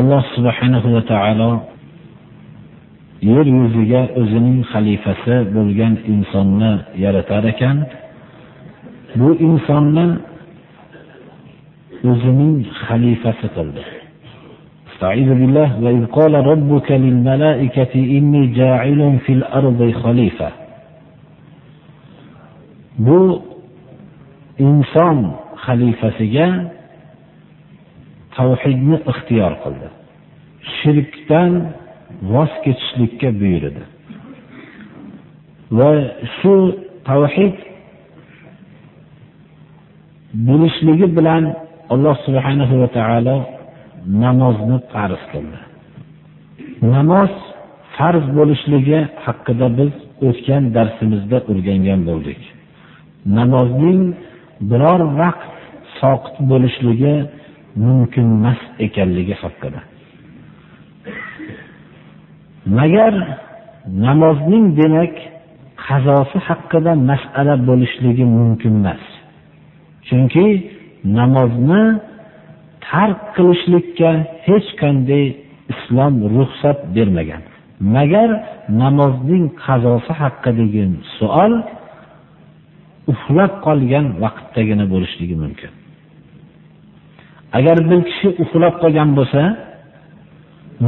alloh subhanahu va taolo yer yuziga o'zining xalifasi bo'lgan insonni yaratar ekan bu insonni o'zining xalifasi qildi استعيذ بالله وإذ قال ربك للملائكة إني جاعل في الأرض خليفة bu inson xalifasiga tavhidni ixtiyor qildi. Shirkdan voz kechishlikka buyurdi. Va shu tavhid bo'lishligi bilan alloh subhanahu va taolo namozni farz qildi. Namoz farz bo'lishligi haqida biz o'tgan darsimizda o'rgangan bo'ldik. Namozning biror vaqt soqit bo'lishligi mumkinmas ekanligi haqida. Magar namozning demak qazosi haqida masala bo'lishligi mumkin emas. Chunki namozni tark qilishlikka hech qanday islom ruxsat bermagan. Magar namozning qazosi haqidagi savol uxlab qolgan vaqtdagina bo'lishligi mumkin. Agar bir kishi uxlab qolgan bo'lsa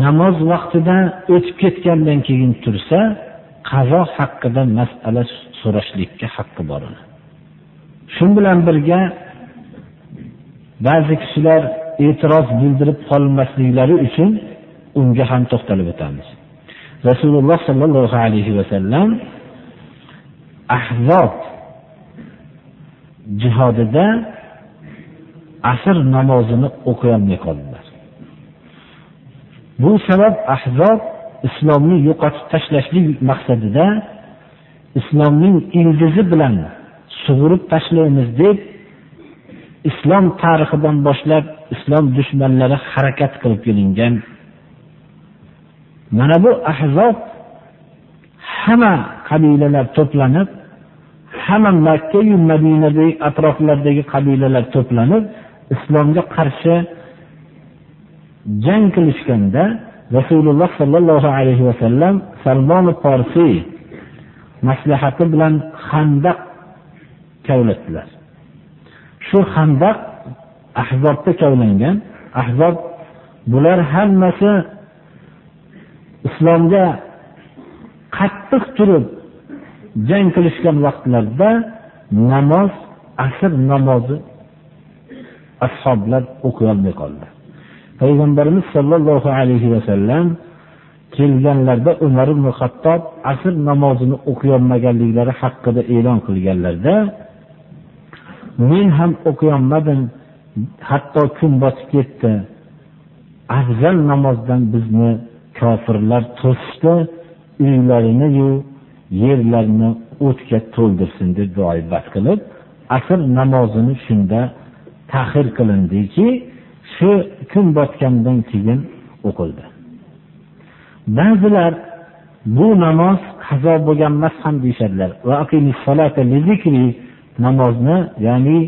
namoz vaqtida o'tib ketgandan keyin tursa qazo haqida masala so'rashlikka haqqi bor uni. Shu bilan birga ba'zi kishilar e'tiroz bildirib qolmasliklari uchun unga ham to'xtalib o'tamiz. Rasululloh sollallohu alayhi vasallam ahzob jihodida asr namozini o'qiyolmay qoldilar bu sabab ahzob islomni yo'qotib tashlashlik maqsadida islomning ildizi bilan sug'urib tashlaymiz deb islom tarixidan boshlab islom dushmanlari harakat qilib kelingan. Mana bu ahzob hamma qabilalar to'planib hamma makkayu madinadagi atroflardagi qabilalar to'planib islomga qarshi jang qilishganda rasululloh sollallohu alayhi vasallam salmoni forsiy maslahati bilan handaq kavlatdilar. Shu handaq ahzobda kavlangan. Ahzob bular hammasi islomga qattiq turib jang qilishgan vaqtlarda namoz asr namozi ashoblar o'qiyolmay qoldi. Payg'ambarimiz sollallohu alayhi vasallam kelganlarda umar ibn hattob asr namozini o'qiyolmaganliklari haqida e'lon qilganlarda men ham o'qiyolmadim hatto kun botib ketdi. Afzal namozdan bizni kofirlar to'sishdi. Uylariniyu yerlarni o'tga to'ldirsin deb duoibat qilib asr namozini shunda tahir qilindiki shu kun botgandan keyin o'qildi. Ba'zilar bu namoz qazo bo'lgan emas ham deyishadilar. Namozni ya'ni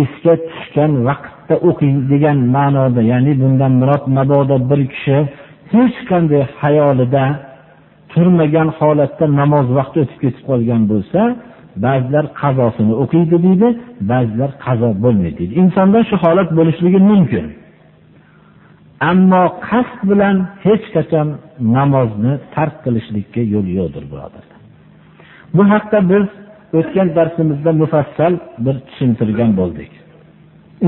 esga tushgan vaqtda o'qing degan ma'noda ya'ni bundan murod mabodo bir kishi hech qanday hayolida turmagan holatda namoz vaqti o'tib ketib qolgan bo'lsa ba'zilar qazosini o'qiydi deydi ba'zilar qazo bo'lmaydi deydi. Insonda shu holat bo'lishligi mumkin. Ammo qasd bilan hech qachon namozni tark qilishlikka yo'l yo'qdir birodarlar. Bu haqda biz o'tgan darsimizda mufassal bir tushuntirgan bo'ldik.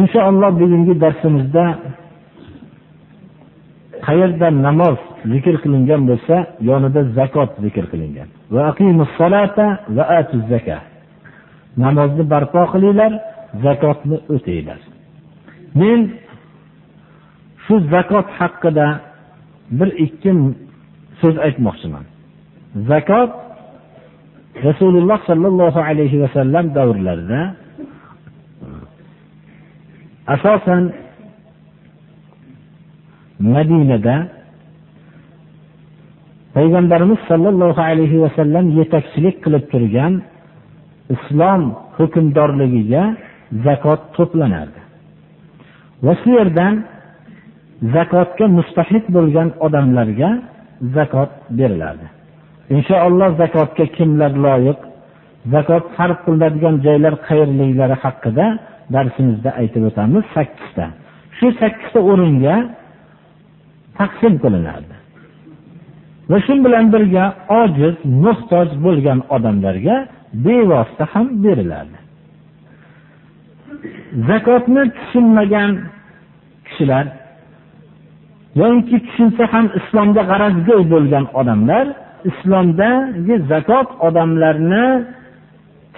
Inshaalloh bugungi darsimizda qayerda namoz zikr qilingan bo'lsa yonida zakot zikr qilingan. Namozni barpo qilinglar zakotni o'tinglar. Men shu zakot haqida bir ikki so'z aytmoqchiman. Zakot rasululloh sollallohu alayhi vasallam davrlarida asosan madinada payg'ambarimiz sollallohu alayhi vasallam yetakchilik qilib turgan islom hukmdorligiga zakot to'planardi. Va shu yerdan zakotga mustahiq bo'lgan odamlarga zakot berilardi. Inshaalloh zakotga kimlar loyiq zakot sarf qilinadigan joylar qayerliklari haqida darsimizda aytib o'tamiz sakkizta. Shu sakkizta o'ringa taqsim qilinardi. Va shu bilan birga ojiz muhtoj bo'lgan odamlarga bevosita ham beriladi zakotni tushunmagan kishilar yoki tushunsa ham islomda g'arazgo'y bo'lgan odamlar islomdagi zakot odamlarni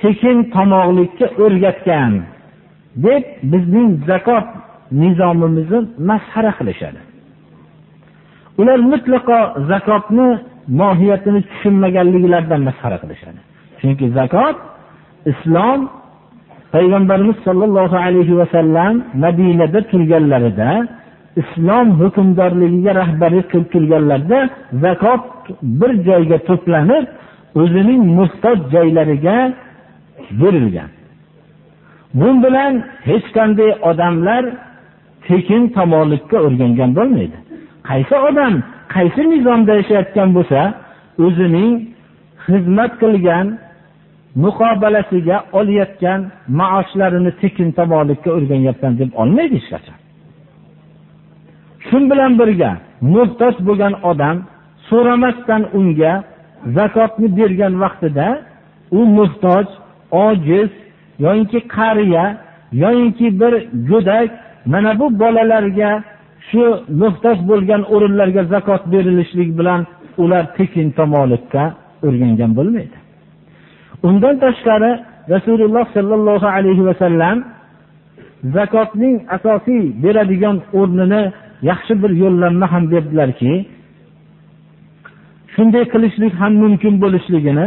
tekin tomoqlikka o'rgatgan deb bizning zakot nizomimizni masxara qilishadi. Ular mutlaqo zakotni mohiyatini tushunmaganliklaridan masxara qilishadi. Chunki zakot islom payg'ambarimiz sollallohu alayhi vasallam madinada turganlarida islom hukmdorligiga rahbarlik qilib turganlarida zakot bir joyga to'planib o'zining muhtoj joylariga berilgan. Bu bilan hech qanday odamlar tekin tomonlikka o'rgangan bo'lmaydi. Qaysi odam qaysi nizomda yashayotgan bo'lsa o'zining xizmat qilgan muqobalasiga olayotgan maoshlarini tekin tomonlikka o'rganyapman deb olmaydi hech qachon. Shu bilan birga muhtoj bo'lgan odam so'ramasdan unga zakotni bergan vaqtida u muhtoj ojiz yoyinki qariya yoyinki bir go'dak mana bu bolalarga shu muhtoj bo'lgan o'rinlarga zakot berilishlik bilan ular tekin tomolikka o'rgangan bo'lmaydi. Undan tashqari rasululloh sollallohu alayhi vasallam zakotning asosiy beradigan o'rnini yaxshi bir yo'llanma ham berdilarki shunday qilishlik ham mumkin bo'lishligini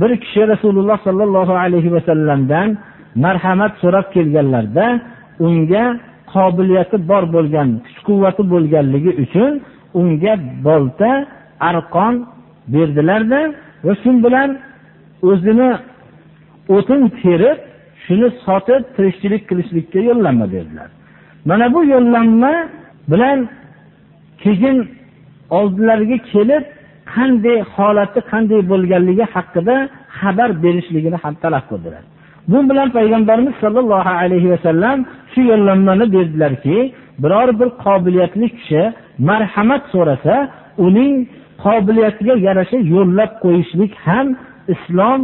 bir kishi rasululloh sollallohu alayhi vasallamdan marhamat so'rab kelganlarida unga qobiliyati bor bo'lgan kuch quvvati bo'lganligi uchun unga bolta arqon berdilarda va shu bilan o'zini o'tin terib shuni sotib tirikchilik qilishlikka yo'llanma berdilar. Mana bu yo'llanma bilan keyin oldilariga kelib qanday holati qanday bo'lganligi haqida xabar berishligini ham talab qildilar. Bu bilan payg'ambarimiz sollallohu alayhi vasallam shu yo'llanmani berdilarki biror bir qobiliyatli kishi marhamat so'rasa uning qobiliyatiga yarasha yo'llab qo'yishlik ham islom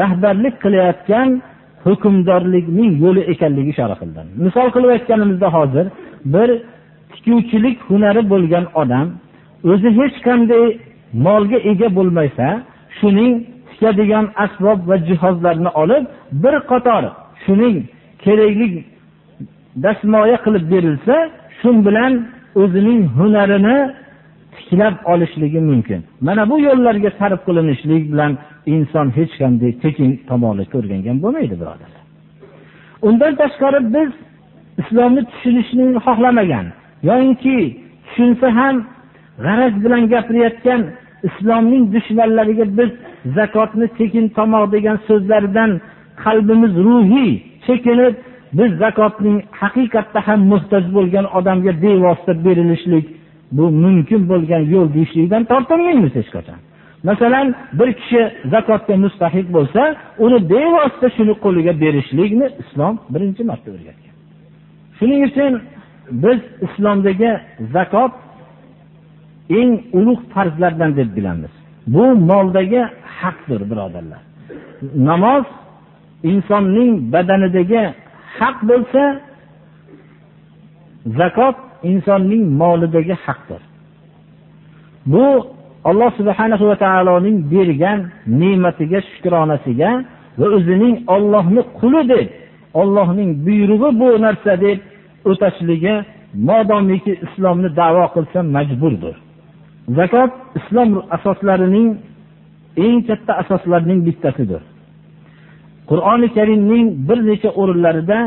rahbarlik qilayotgan hukmdorlikning yo'li ekanligi ishora misol qilib aytganimizda hozir bir tikuvchilik hunari bo'lgan odam o'zi hech qanday molga ega bo'lmasa shuning tikadigan asbob va jihozlarni olib bir qator shuning kerakli dastmoya qilib berilsa shu bilan o'zining hunarini tiklab olishligi mumkin. Mana bu yo'llarga sarf qilinishlik bilan inson hech qanday tekin tomonlikka o'rgangan bo'lmaydi birodarlar undan tashqari biz islomni tushunishni xohlamagan yoyinki tushunsa ham g'araz bilan gapirayotgan islomning dushmanlariga biz zakotni sekin tomoq degan so'zlardan qalbimiz ruhiy chekinib biz zakotning haqiqatda ham muhtoj bo'lgan odamga bevosita berilishlik bu mumkin bo'lgan yo'l deyishlikdan tortinmaymiz hech qachon. Masalan bir kishi zakotga mustahiq bo'lsa uni bevosita shuni qo'liga berishlikni islom birinchi marta o'rgatgan. Shuning uchun biz islomdagi zakot eng ulug' farzlardan deb bilamiz. Bu moldagi haqdir birodarlar. Namoz insonning badanidagi haq bo'lsa zakot insonning molidagi haqdir. Bu alloh subhana va taoloning bergan ne'matiga shukronasiga va o'zining ollohni quli deb ollohning buyrug'i bu narsa deb o'tashligi modomiki islomni davo qilsa majburdir. Zakot islom asoslarining eng katta asoslarining bittasidir. Qur'oni karimning bir necha o'rinlarida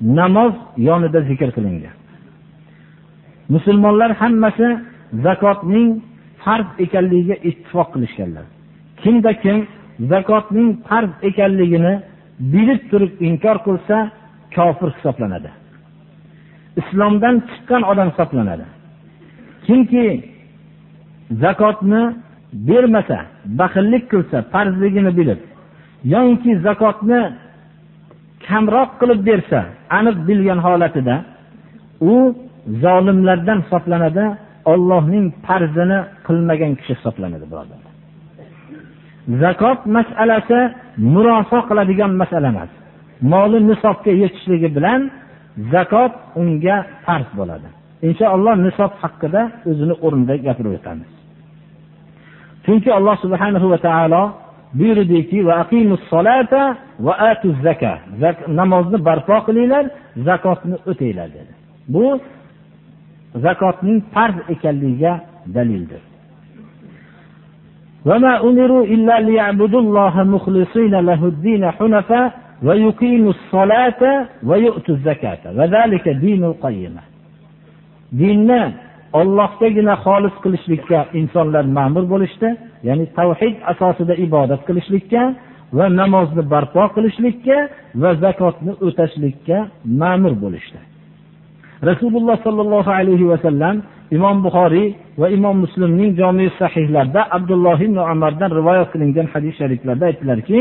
namoz yonida zikr qilingan. Musulmonlar hammasi zakotning farz ekanligiga ittifoq qilishganlar. Kimda kim zakotning farz ekanligini bilib turib inkor qilsa kofir hisoblanadi. Islomdan chiqqan odam hisoblanadi. Kimki zakotni bermasa baxillik qilsa farzligini bilib yoinki zakotni kamroq qilib bersa aniq bilgan holatida u zolimlardan hisoblanadi ollohning farzini qilmagan kishi hisoblanadi birodarlar zakot masalasi murosa qiladigan masala emas. Moli nisobga yetishligi bilan zakot unga farz bo'ladi. Inshaalloh nisob haqida o'zini o'rnida gapirib o'tamiz chunki alloh subhanahu va taolo buyurdiki namozni barpo qilinglar zakotni o'tinglar dedi bu zakotning farz ekanligiga dalildir وما أمروا إلا ليعبدوا الله مخلصين له الدين حنفاء ويقيموا الصلاة ويؤتوا الزكاة وذلك دين القيمة dinni Allohgagina xolis qilishlikka insonlar ma'mur bo'lishdi ya'ni tavhid asosida ibodat qilishlikka va namozni barpo qilishlikka va zakotni o'tashlikka ma'mur bo'lishdi. Rasululloh sollallohu alayhi vasallam imom buxoriy va imom muslimning jomi sahihlarida abdulloh ibn umardan rivoyat qilingan hadis shariflarda aytdilarki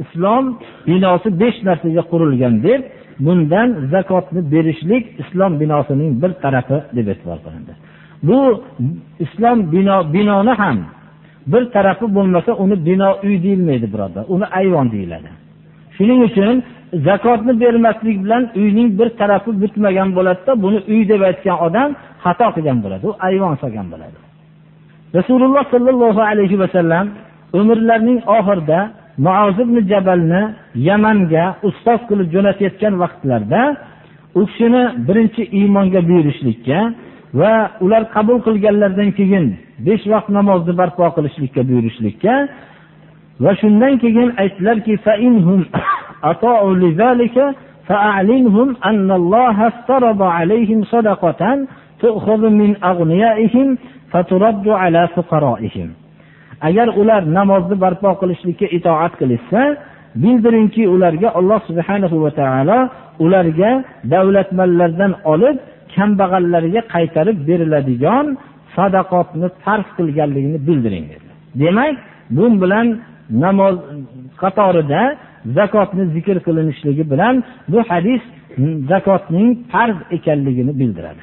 islom binosi besh narsaga qurilgan deb bundan zakotni berishlik islom binosining bir tarafi deb e'tibor qilindi. Bu islom bino binoni ham bir tarafi bo'lmasa uni bino uy deyilmaydi birodar. Uni ayvon deyiladi. Shuning uchun zakotni bermaslik bilan uyning bir tarafi bitmagan bo'ladida buni uy deb aytgan odam xato qilgan bo'ladi. U ayvon solgan bo'ladi. Rasululloh sollallohu alayhi vasallam umrlarining oxirida muoz ibn jabalni yamanga ustoz qilib jo'natayotgan vaqtlarida u kishini birinchi iymonga buyurishlikka va ular qabul qilganlaridan keyin besh vaqt namozni barpo qilishlikka buyurishlikka va shundan keyin aytdilarki أطاعوا لذلك فأعلنهم أن الله افترض عليهم صدقة تؤخذ من أغنيائهم فترد على فقرائهم agar ular namozni barpo qilishlikka itoat qilishsa bildiringki ularga alloh subhanahu va taolo ularga davlatmanlardan olib kambag'allarga qaytarib beriladigan sadaqotni farz qilganligini bildiring dedi. Demak bu bilan namoz qatorida zakotni zikr qilinishligi bilan bu hadis zakotning farz ekanligini bildiradi.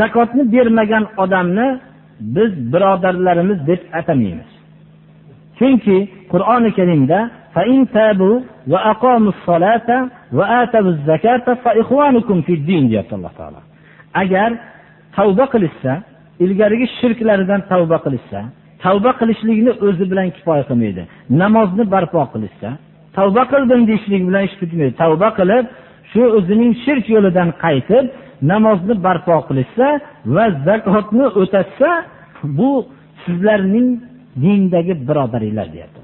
Zakotni bermagan odamni biz birodarlarimiz deb atamaymiz. Chunki qur'oni karimda deyapti alloh taolo. Agar tavba qilishsa ilgarigi shirklaridan tavba qilishsa tavba qilishlikni o'zi bilan kifoya qilmaydi namozni barpo qilishsa tavba qildim deyishlik bilan ish bitmaydi. Tavba qilib shu o'zining shirk yo'lidan qaytib namozni barpo qilishsa va zakotni o'tashsa bu sizlarning dindagi birodaringlar deyapti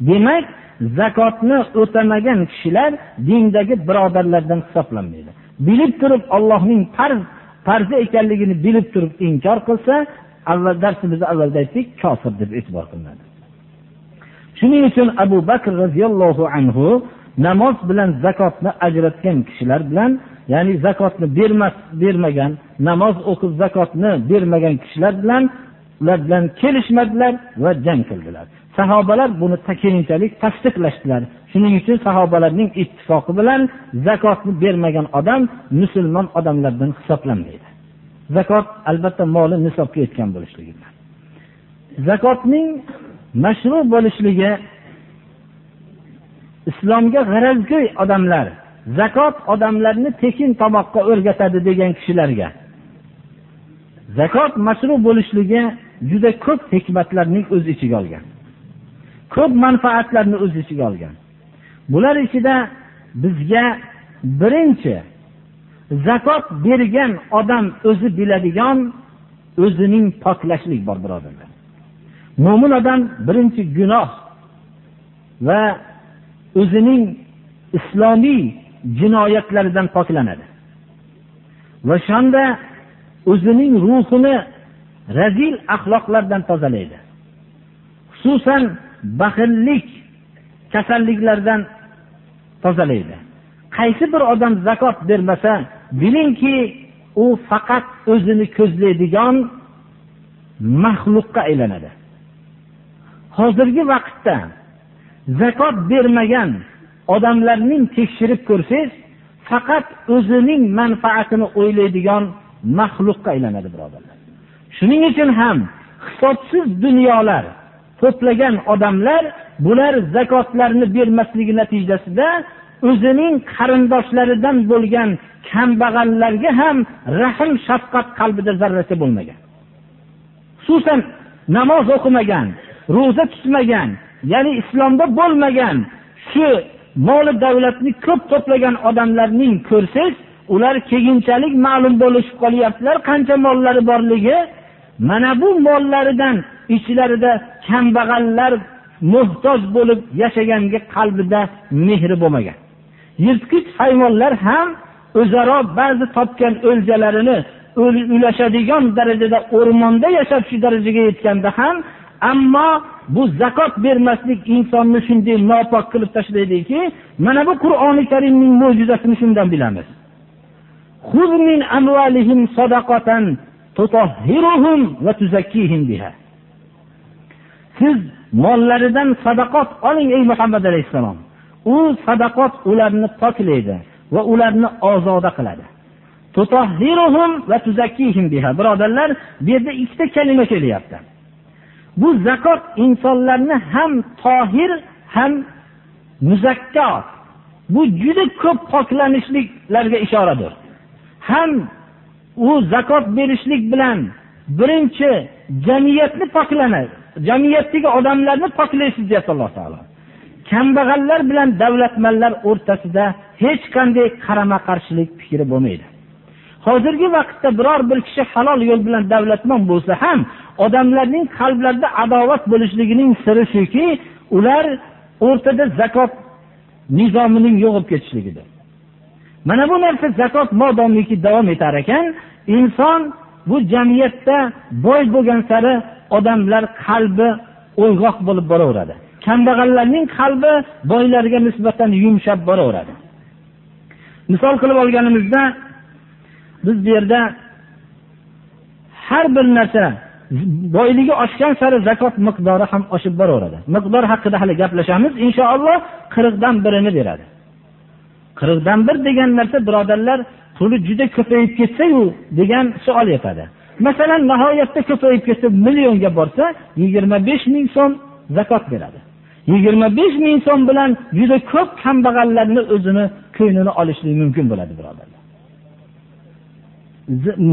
demak zakotni o'tamagan kishilar dindagi birodarlardan hisoblanmaydi. Bilib turib ollohning farz farzi ekanligini bilib turib inkor qilsa avval darsimizda avvalda aytdik kofir deb e'tibor qilinadi. Shuning uchun abu bakr roziyallohu anhu namoz bilan zakotni ajratgan kishilar bilan ya'ni zakotni bermas bermagan namoz o'qib zakotni bermagan kishilar bilan ular bilan kelishmadilar va jang qildilar. Sahobalar buni keyinchalik tasdiqlashdilar. Shuning uchun sahobalarning ittifoqi bilan zakotni bermagan odam musulmon odamlardan hisoblanmaydi. Zakot albatta moli nisobga yetgan bo'lishligi bilan zakotning mashru bo'lishligi islomga g'arazgo'y odamlar zakot odamlarni tekin tomoqqa o'rgatadi degan kishilarga. Zakot mashru bo'lishligi juda ko'p hikmatlarning o'z ichiga olgan. Ko'p manfaatlarni o'z ichiga olgan. Bular ichida bizga birinchi zakot bergan odam o'zi biladigan o'zining poklashlik bor birodarlar. Mo'min odam birinchi gunoh va o'zining islomiy jinoyatlaridan poklanadi. Va shunda o'zining ruhini razil axloqlardan tozalaydi. Xususan baxillik kasalliklardan tozalaydi. Qaysi bir odam zakot bermasa bilingki u faqat o'zini ko'zlaydigan maxluqqa aylanadi. Hozirgi vaqtda zakot bermagan odamlarning tekshirib ko'rsangiz faqat o'zining manfaatini o'ylaydigan maxluqqa aylanadi birodarlar. Shuning uchun ham hisobsiz dunyolar to'plagan odamlar bular zakotlarni bermasligi natijasida o'zining qarindoshlaridan bo'lgan kambag'allarga ham rahm shafqat qalbida zarracha bo'lmagan. Xususan namoz o'qimagan ro'za tutmagan ya'ni islomda bo'lmagan shu mol davlatni ko'p to'plagan odamlarning ko'rsangiz ular keyinchalik ma'lum bo'lishib qolyaptilar qancha mollari borligi. Mana bu mollaridan ichlarida kambag'allar muhtoj bo'lib yashaganga qalbida mehri bo'lmagan. Yirtqich hayvonlar ham o'zaro ba'zi topgan o'ljalarini ulashadigan darajada o'rmonda yashab shu darajaga yetganda ham ammo bu zakot bermaslik insonni shunday nopok qilib tashlaydiki mana bu qur'oni karimning mo'jizasini shundan bilamiz. Siz mollaridan sadaqot oling ey muhammad alayhissalom. U sadaqot ularni poklaydi va ularni ozoda qiladi. Birodarlar bu yerda ikkita kalima kelyapti. Bu zakot insonlarni ham tohir ham muzakko bu juda ko'p poklanishliklarga ishoradir. Ham u zakot berishlik bilan birinchi jamiyatni poklanadi jamiyatdagi odamlarni poklaysiz deyapti alloh taolo. Kambag'allar bilan davlatmanlar o'rtasida hech qanday qarama qarshilik fikri bo'lmaydi. Hozirgi vaqtda biror bir kishi halol yo'l bilan davlatmon bo'lsa ham odamlarning qalblarida adovat bo'lishligining siri shuki ular o'rtada zakot nizomining yo'q bo'lib ketishligidir. Mana bu narsa zakot modomiki davom etar ekan. Inson bu jamiyatda boy bo'lgan sari odamlar qalbi o'yg'oq bo'lib boraveradi. Kambag'allarning qalbi boylarga nisbatan yumshab boraveradi. Misol qilib olganimizda biz bu yerda har bir narsa boyligi oshgan sari zakot miqdori ham oshib boraveradi. Miqdor haqida hali gaplashamiz inshaalloh qirqdan birini beradi. Qirqdan bir degan narsa birodarlar puli juda ko'payib ketsayu degan savol yetadi. Masalan nihoyatda ko'payib ketsa millionga borsa yigirma besh ming so'm zakot beradi. Yigirma besh ming so'm bilan juda ko'p kambag'allarni o'zini ko'nglini olishligi mumkin bo'ladi birodar.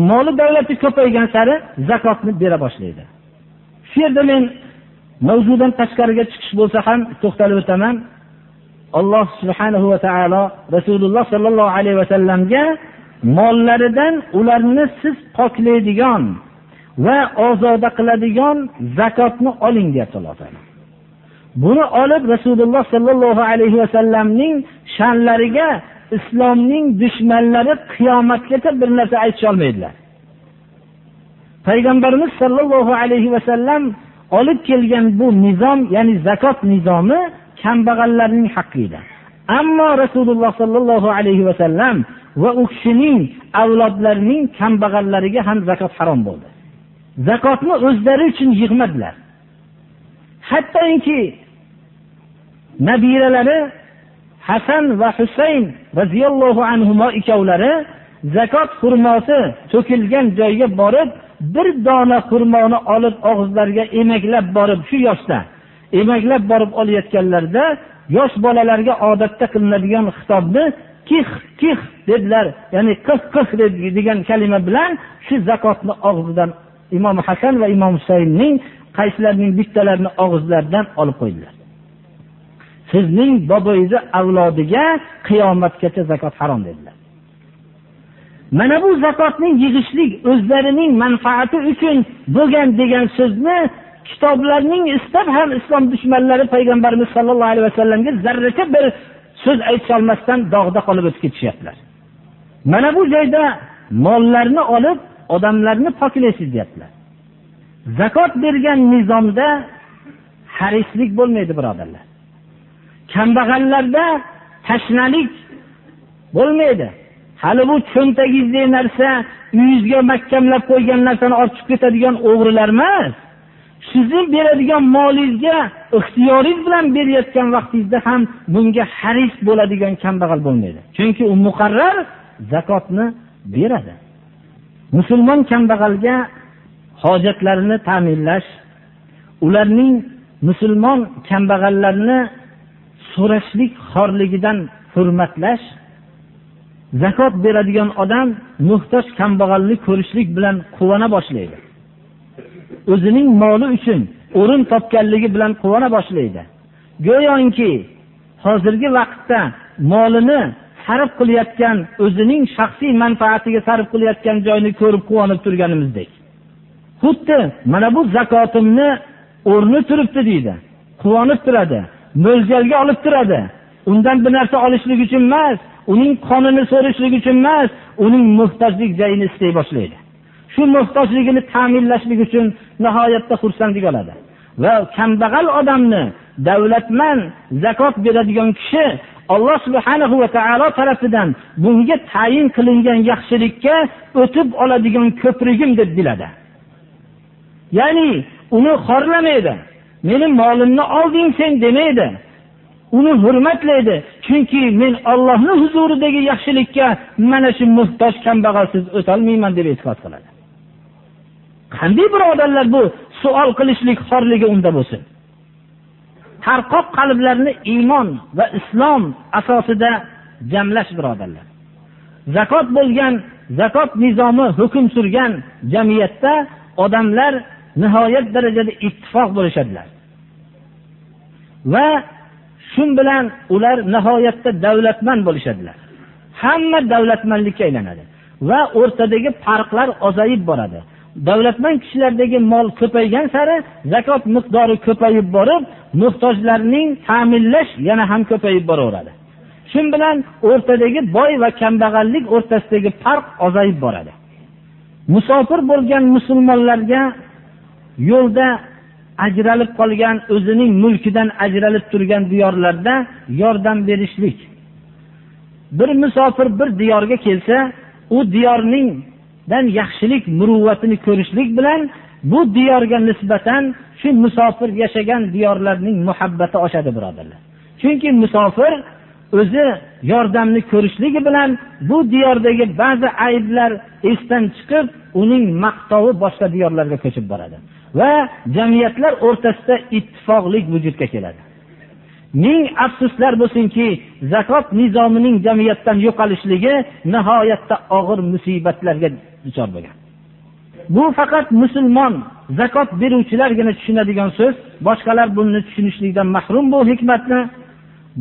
Moli davlati ko'paygan sari zakotni bera boshlaydi. Shu yerda men mavzudan tashqariga chiqish bo'lsa ham to'xtalib o'taman. Alloh subhanahu va taolo rasululloh sollallohu alayhi vasallamga mollaridan ularni siz poklaydigan va ozoda qiladigan zakotni oling deyapti alloh taolo buni olib rasululloh sollallohu alayhi vasallamning sha'nlariga islomning dushmanlari qiyomatgacha bir narsa aytisholmaydilar payg'ambarimiz sollallohu alayhi vasallam olib kelgan bu nizom ya'ni zakot nizomi kambag'allarning haqqi edi ammo rasululloh sollallohu alayhi vasallam va u kishining avlodlarining kambag'allariga ham zakot harom bo'ldi. Zakotni o'zlari uchun yig'madilar. Hattoki nabiralari hasan va husayn roziyallohu anhu ikkovlari zakot xurmosi to'kilgan joyga borib bir dona xurmoni olib og'izlariga emaklab borib shu yoshda emaklab borib olayotganlarida yosh bolalarga odatda qilinadigan xitobni kih kih dedilar ya'ni qih qih degan kalima bilan shu zakotni og'zidan imom hasan va imom husaynning qaysilarining bittalarini og'izlaridan olib qo'ydilar. Sizning boboyingizni avlodiga qiyomatgacha zakot harom dedilar. Mana bu zakotning yig'ishlik o'zlarining manfaati uchun bo'lgan degan so'zni kitoblarning istab ham islom dushmanlari payg'ambarimiz sollallohu alayhi vasallamga zarracha bir so'z aytolmasdan dog'da qolib o'tib ketishyaptilar. Mana bu joyda mollarni olib odamlarni poklaysiz deyaptilar. Zakot bergan nizomda harislik bo'lmaydi birodarlar. Kambag'allarda tashnalik bo'lmaydi. Hali bu cho'ntagingizdagi narsa uyingizga mahkamlab qo'ygan narsani olib chiqib ketadigan o'g'rilar emas sizni beradigan molingizga ixtiyoringiz bilan berayotgan vaqtingizda ham bunga haris bo'ladigan kambag'al bo'lmaydi. Chunki u muqarrar zakotni beradi. Musulmon kambag'alga hojatlarini ta'minlash ularning musulmon kambag'allarni so'rashlik xorligidan hurmatlash zakot beradigan odam muhtoj kambag'alni ko'rishlik bilan quvona boshlaydi. O'zining moli uchun o'rin topganligi bilan quvona boshlaydi. Go'yoki hozirgi vaqtda molini sarf qilayotgan o'zining shaxsiy manfaatiga sarf qilayotgan joyini ko'rib quvonib turganimizdek. Xuddi mana bu zakotimni o'rni turibdi deydi quvonib turadi. Mo'ljalga olib turadi. Undan bir narsa olishlik uchun emas uning qonini so'rashlik uchun emas uning muhtojlik joyini istay boshlaydi. Shu muhtojligini ta'minlashlik uchun nihoyatda xursandlik oladi. Va kambag'al odamni davlatmand zakot beradigan kishi alloh subhanahu va taolo tarafidan bunga tayin qilingan yaxshilikka o'tib oladigan ko'prigim deb biladi. Ya'ni uni xorlamaydi. Meni molimni olding sen demaydi. Uni hurmatlaydi. Chunki men ollohni huzuridagi yaxshilikka mana shu muhtoj kambag'alsiz o'tolmayman deb e'tiqod qiladi. Qanday birodarlar bu savol qilishlik xorligi unda bo'lsin? Tarqoq qalblarni iymon va islom asosida jamlash birodarlar. Zakot bo'lgan zakot nizomi hukm surgan jamiyatda odamlar nihoyat darajada ittifoq bo'lishadilar. Va shu bilan ular nihoyatda davlatmand bo'lishadilar. Hamma davlatmandlikka aylanadi va o'rtadagi farqlar ozayib boradi. Davlatmand kishilardagi mol ko'paygan sari zakot miqdori ko'payib borib muhtojlarning ta'minlash yana ham ko'payib boraveradi. Shu bilan o'rtadagi boy va kambag'allik o'rtasidagi farq ozayib boradi. Musofir bo'lgan musulmonlarga yo'lda ajralib qolgan o'zining mulkidan ajralib turgan diyorlarda yordam berishlik. Bir musofir bir diyorga kelsa u diyorningdan yaxshilik muruvvatini ko'rishlik bilan bu diyorga nisbatan shu musofir yashagan diyorlarning muhabbati oshadi birodarlar. Chunki musofir o'zi yordamni ko'rishligi bilan bu diyordagi ba'zi ayblar esdan chiqib uning maqtovi boshqa diyorlarga ko'chib boradi. Va jamiyatlar o'rtasida ittifoqlik vujudga keladi. Ming afsuslar bo'lsinki zakot nizomining jamiyatdan yo'qolishligi nihoyatda og'ir musibatlarga duchor bo'lgan. Bu faqat musulmon zakot beruvchilargina tushunadigan so'z boshqalar buni tushunishlikdan mahrum bu hikmatni.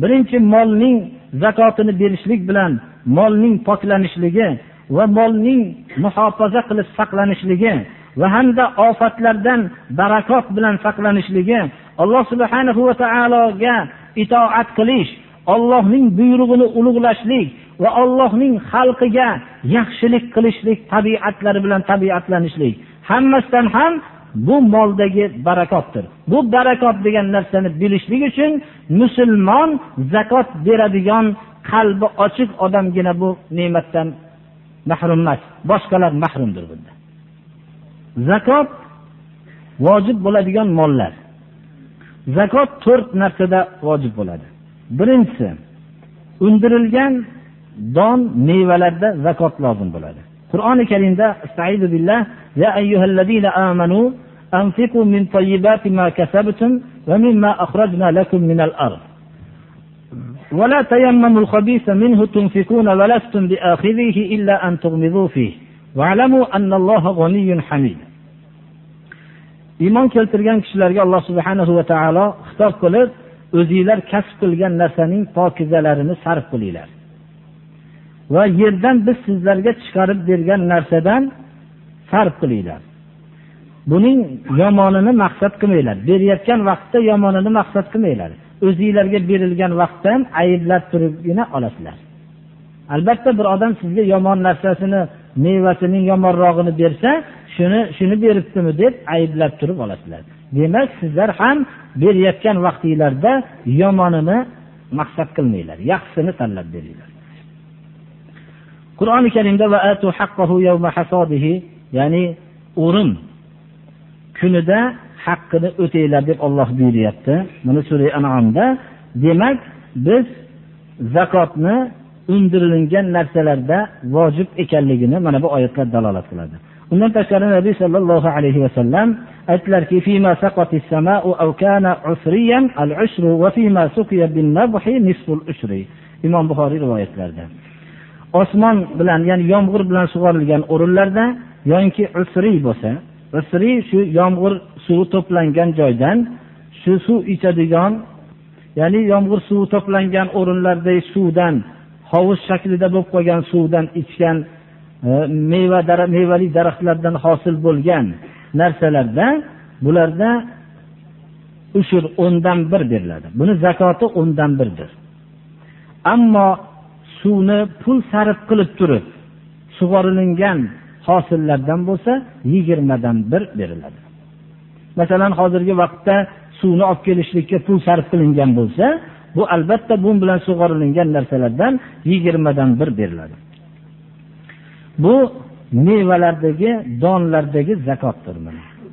Birinchi molning zakotini berishlik bilan molning poklanishligi va molning muhofaza qilib saqlanishligi va hamda ofatlardan barakot bilan saqlanishligi alloh subhanahu va taologa itoat qilish ollohning buyrug'ini ulug'lashlik va ollohning xalqiga yaxshilik qilishlik tabiatlari bilan tabiatlanishlik. Hammasidan ham bu moldagi barakotdir. Bu barakot degan narsani bilishlik uchun musulmon zakot beradigan qalbi ochiq odamgina bu ne'matdan mahrum emas. Boshqalar mahrumdir bundan zakot vojib bo'ladigan mollar zakot to'rt narsada vojib bo'ladi birinchisi undirilgan don mevalarda zakot lozim bo'ladi qur'oni karimda يا أيها الذين آمنوا أنفقوا من طيبات ما كسبتم ومما أخرجنا لكم من الأرض ولا تيمموا الخبيث منه تنفقون ولستم بآخذيه إلا أن تغمضوا فيه iymon keltirgan kishilarga alloh subhana va taolo xitob qilib o'zinglar kasb qilgan narsaning pokizalarini sarf qilinglar. Va yerdan biz sizlarga chiqarib bergan narsadan sarf qilinglar. Buning yomonini maqsad qilmanglar. Berayotgan vaqtda yomonini maqsad qilmanglar. O'zinglarga berilgan vaqtdan ayblab turibgina olasizlar. Albatta bir odam sizga yomon narsasini mevasining yomonrog'ini bersa shuni shuni beribdimi deb ayblab turib olasizlar. Demak sizlar ham berayotgan vaqtinglarda yomonini maqsad qilmanglar yaxshisini tanlab beringlar. Qur'oni karimda ya'ni o'rim kunida haqqini o'tinglar deb olloh buyuryapti. Buni sura anomda demak biz zakotni undirilgan narsalarda vojib ekanligini mana bu oyatlar dalolat qiladi. Undan tashqari nabiy sollallohu alayhi vasallam aytdilarki imom buxoriy rivoyatlarida. Osmon bilan ya'ni yomg'ir bilan sug'orilgan o'rinlarda yoki usriy bo'lsa usriy shu yomg'ir suvi to'plangan joydan shu suv ichadigan ya'ni yomg'ir suvi to'plangan o'rinlardagi suvdan hovuz shaklida bo'lib qolgan suvdan ichgan e, meva mevali daraxtlardan hosil bo'lgan narsalarda bularda ushur o'ndan bir beriladi. Buni zakoti o'ndan birdir. Ammo suvni pul sarf qilib turib sug'orilingan hosillardan bo'lsa yigirmadan bir beriladi. Masalan hozirgi vaqtda suvni olib kelishlikka pul sarf qilingan bo'lsa bu albatta bu bilan sug'orilingan narsalardan yigirmadan bir beriladi. Bu mevalardagi donlardagi zakotdir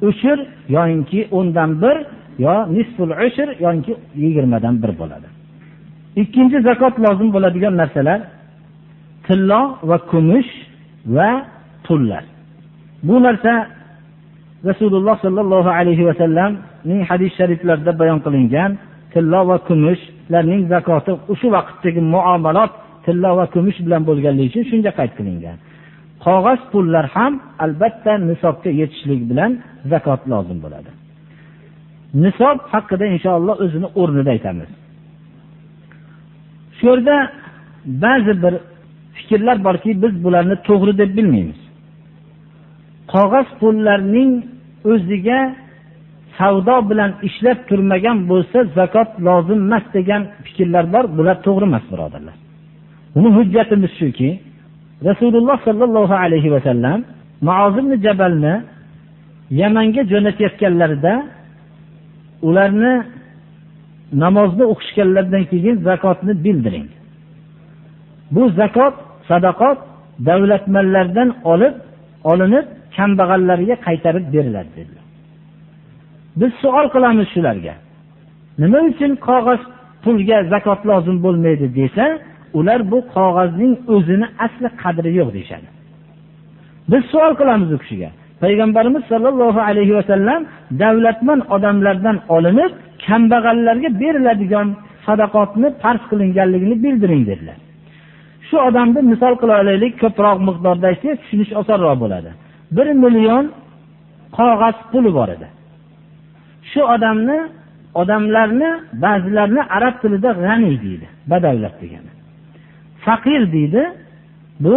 ushur yoyinki o'ndan bir yo nisful ushur yoki yigirmadan bir bo'ladi. Ikkinchi zakot lozim bo'ladigan narsalar tillo va kumush va pullar. Bu narsa rasululloh sollallohu alayhi vasallamning hadis shariflarida bayon qilingan. Tillo va kumushlarning zakoti o'sha vaqtdagi muomalot tillo va kumush bilan bo'lganligi uchun shunga qayd qilingan. Qog'oz pullar ham albatta nisobga yetishlik bilan zakot lozim bo'ladi. Nisob haqida inshaalloh o'zini o'rnida aytamiz. Shu yerda ba'zi bir fikrlar borki biz bularni to'g'ri deb bilmaymiz. Qog'oz pullarning o'ziga savdo bilan ishlab turmagan bo'lsa zakot lozim emas degan fikrlar bor. Bular to'g'ri emas birodarlar. Buni hujjatimiz shuki rasululloh sollallohu alayhi vasallam maozimni jabalni yamanga jo'natayotganlarida ularni namozni o'qishganlaridan keyin zakotni bildiring. Bu zakot sadaqot davlatmanlardan olib olinib kambag'allarga qaytarib beriladi dedilar. Biz savol qilamiz shularga. Nima uchun qog'oz pulga zakot lozim bo'lmaydi desa ular bu qog'ozning o'zini asli qadri yo'q deyishadi. Biz savol qilamiz u kishiga. Payg'ambarimiz sollallohu alayhi vasallam davlatman odamlardan olinib kambag'allarga beriladigan sadaqotni farz qilinganligini bildiring dedilar. Shu odamni misol qila olaylik ko'proq miqdorda aytsak tushunish osonroq bo'ladi. Bir million qog'oz puli bor edi. Shu odamni odamlarni ba'zilarni arab tilida g'aniy deydi badavlat degani. Faqir deydi bu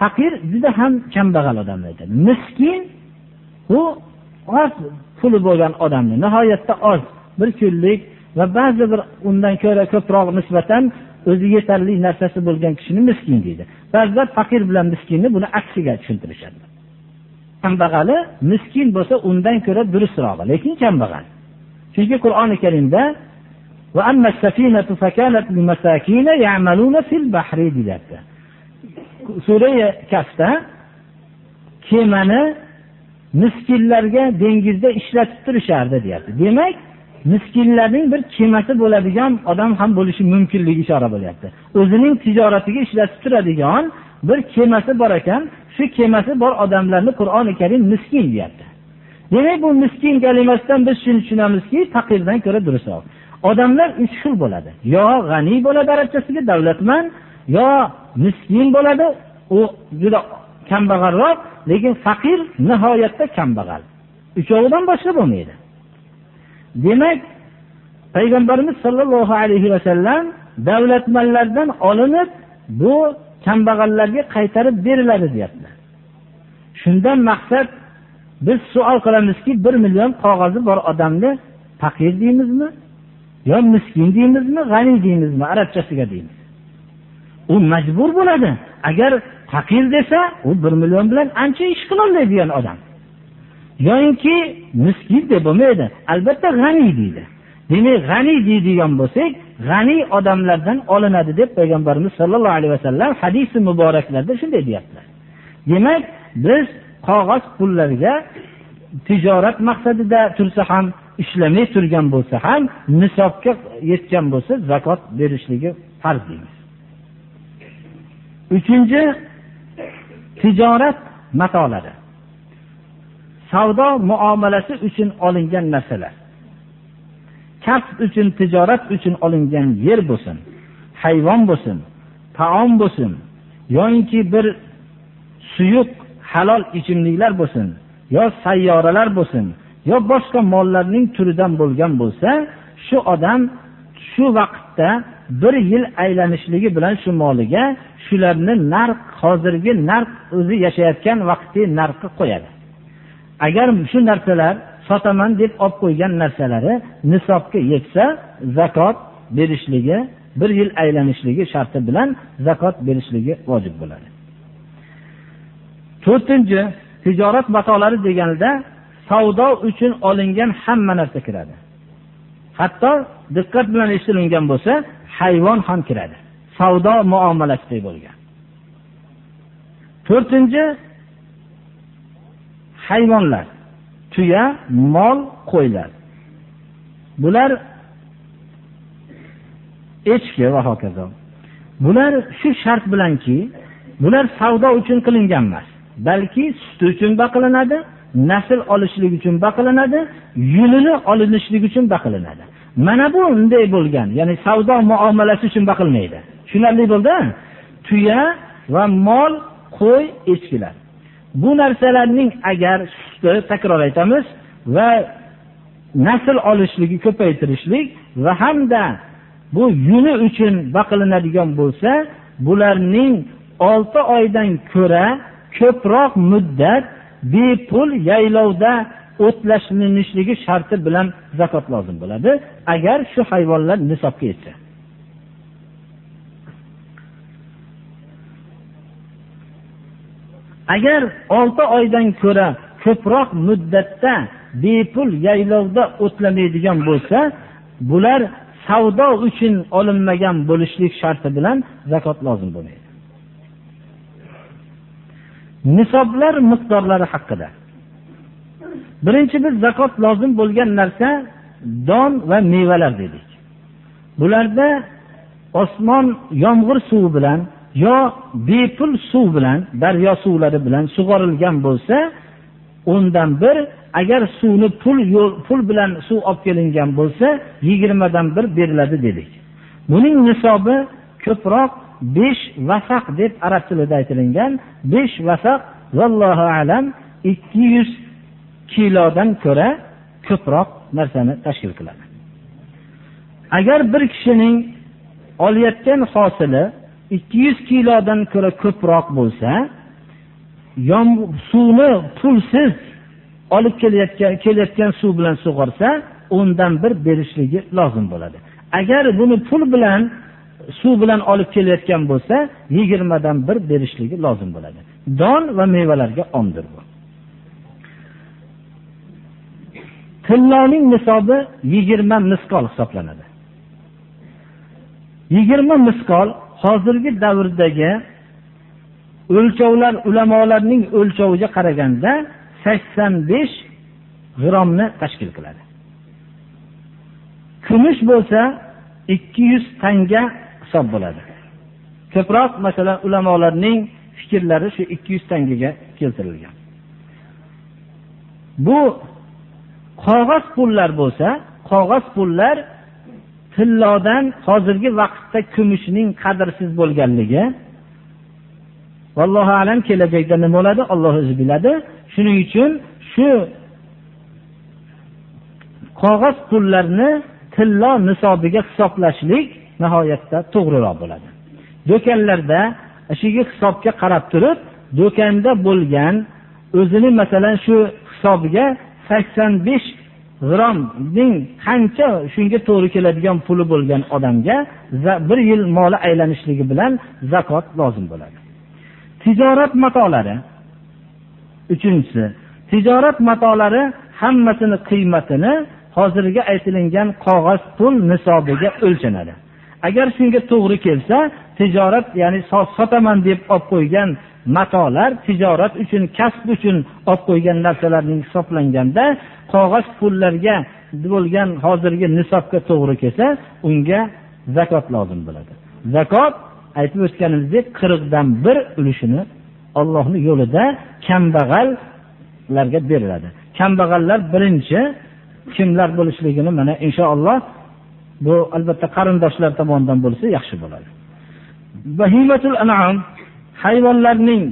faqir juda ham kambag'al odamni aytadi miskin bu oz puli bo'lgan odamni nihoyatda oz bir kunlik va ba'zi bir undan ko'ra ko'proq nisbatan o'zi yetarli narsasi bo'lgan kishini miskin deydi. Ba'zilar faqir bilan miskinni buni aksiga tushuntirishadi. Kambag'ali miskin bo'lsa undan ko'ra durustrog'i lekin kambag'al. Chunki qur'oni karimda surai kafda kemani miskinlarga dengizda ishlatib turishardi deyapti. Demak miskinlarning bir kemasi bo'ladigan odam ham bo'lishi mumkinligi ishora bo'lyapti. O'zining tijoratiga ishlatib turadigan bir kemasi bor ekan shu kemasi bor odamlarni qur'oni karim miskin deyapti. Demak bu miskin kalimasidan biz shuni tushunamizki faqirdan ko'ra durustroq. Odamlar uch xil bo'ladi. Yo g'aniy bo'ladi arabchasiga davlatman yo miskin bo'ladi u juda kambag'alroq lekin faqir nihoyatda kambag'al. Uchovidan boshqa bo'lmaydi. Demak payg'ambarimiz sollallohu alayhi vasallam davlatmanlardan olinib bu kambag'allarga qaytarib beriladi deyapti. Shundan maqsad biz savol qilamizki bir million qog'ozi bor odamni faqir deymizmi yo miskin deymizmi g'aniy deymizmi arabchasiga deymiz. U majbur bo'ladi. Agar faqir desa u bir million bilan ancha ish qilolmaydigan odam. Yoyinki miskin deb bo'lmaydi albatta g'aniy deydi. Demak g'aniy deydigan bo'lsak g'aniy odamlardan olinadi deb payg'ambarimiz sollallohu alayhi vasallam hadisi muboraklarda shunday deyaptilar. Demak biz qog'oz pullarga tijorat maqsadida tursa ham ishlamay turgan bo'lsa ham nisobga yetgan bo'lsa zakot berishligi farz deymiz. Uchinchi tijorat matolari savdo muomalasi uchun olingan narsalar. Kasb uchun tijorat uchun olingan yer bo'lsin hayvon bo'lsin taom bo'lsin yoki bir suyuq halol ichimliklar bo'lsin yo sayyoralar bo'lsin yo boshqa mollarning turidan bo'lgan bo'lsa shu odam shu vaqtda bir yil aylanishligi bilan shu moliga shularni narx hozirgi narx o'zi yashayotgan vaqtdagi narxga qo'yadi. Agar shu narsalar sotaman deb olib qo'ygan narsalari nisobga yetsa zakot berishligi bir yil aylanishligi sharti bilan zakot berishligi vojib bo'ladi. To'rtinchi tijorat matolari deganda savdo uchun olingan hamma narsa kiradi. Hatto diqqat bilan eshitilingan bo'lsa hayvon ham kiradi. Savdo muomalasidek bo'lgan. To'rtinchi hayvonlar. Tuya mol qo'ylar. Bular echki va hokazo. Bular shu shart bilanki bular savdo uchun qilingan emas balki suti uchun baqilinadi nasl olishlik uchun baqilinadi yunini olinishlik uchun baqilinadi mana bu unday bo'lgan ya'ni savdo muomalasi uchun baqilmaydi. Tushunarli bo'ldi tuya va mol qo'y echkilar. Bu narsalarning agar susti takror aytamiz va nasl olishligi ko'paytirishlik va hamda bu yuni uchun baqilinadigan bo'lsa bularning olti oydan ko'ra ko'proq muddat bepul yaylovda o'tlashlinishligi sharti bilan zakot lozim bo'ladi agar shu hayvonlar nisobga yetsa. Agar olti oydan ko'ra ko'proq muddatda bepul yaylovda o'tlamaydigan bo'lsa bular savdo uchun olinmagan bo'lishlik sharti bilan zakot lozim bo'lmaydi. Nisoblar miqdorlari haqida. Birinchi biz zakot lozim bo'lgan narsa don va mevalar dedik. Bularda osmon yomg'ir suvi bilan yo bepul suv bilan daryo suvlari bilan sug'orilgan bo'lsa o'ndan bir agar suvni pul yo'l pul bilan suv olib kelingan bo'lsa yigirmadan bir beriladi dedik. Buning nisobi ko'proq besh vasaq deb arab tilida aytilingan besh vasaq vallohu alam ikki yuz kilodan ko'ra ko'proq narsani tashkil qiladi. Agar bir kishining olayotgan hosili ikki yuz kilodan ko'ra ko'proq bo'lsa suvni pulsiz olib kelayotgan kelayotgan suv bilan sug'orsa o'ndan bir berishligi lozim bo'ladi. Agar buni pul bilan suv bilan olib kelayotgan bo'lsa yigirmadan bir berishligi lozim bo'ladi. Don va mevalarga omdir bu. Tilloning nisobi yigirma misqol hisoblanadi. Yigirma misqol hozirgi davrdagi o'lchovlar ulamolarning o'lchoviga qaraganda sakson besh grammni tashkil qiladi. Kumush bo'lsa ikki yuz tanga hisob bo'ladi. Ko'proq masalan ulamolarning fikrlari shu ikki yuz tangaga keltirilgan. Bu qog'oz pullar bo'lsa qog'oz pullar tillodan hozirgi vaqtda kumushning qadrsiz bo'lganligi. Vallohu alam kelajakda nima bo'ladi? Olloh o'zi biladi. Shuning uchun shu qog'oz pullarni tillo nisobiga hisoblashlik nihoyatda to'g'riroq bo'ladi. Do'konlarda shunga hisobga qarab turib do'konda bo'lgan o'zini masalan shu hisobiga sakson besh g'iromning qancha shunga to'g'ri keladigan puli bo'lgan odamga bir yil moli aylanishligi bilan zakot lozim bo'ladi. Tijorat matolari. Uchinchisi tijorat matolari hammasini qiymatini hozirgi aytilingan qog'oz pul nisobiga o'lchanadi. Agar shunga to'g'ri kelsa tijorat ya'ni sotaman deb olib qo'ygan matolar tijorat uchun kasb uchun olib qo'ygan narsalarning hisoblanganda qog'oz pullarga bo'lgan hozirgi nisobga to'g'ri kelsa unga zakot lozim bo'ladi. Zakot aytib o'tganimizdek qirqdan bir ulushini ollohni yo'lida kambag'allarga beriladi. Kambag'allar birinchi kimlar bo'lishligini mana inshaalloh bu albatta qarindoshlar tomonidan bo'lsa yaxshi bo'ladi. Vahimatul anam hayvonlarning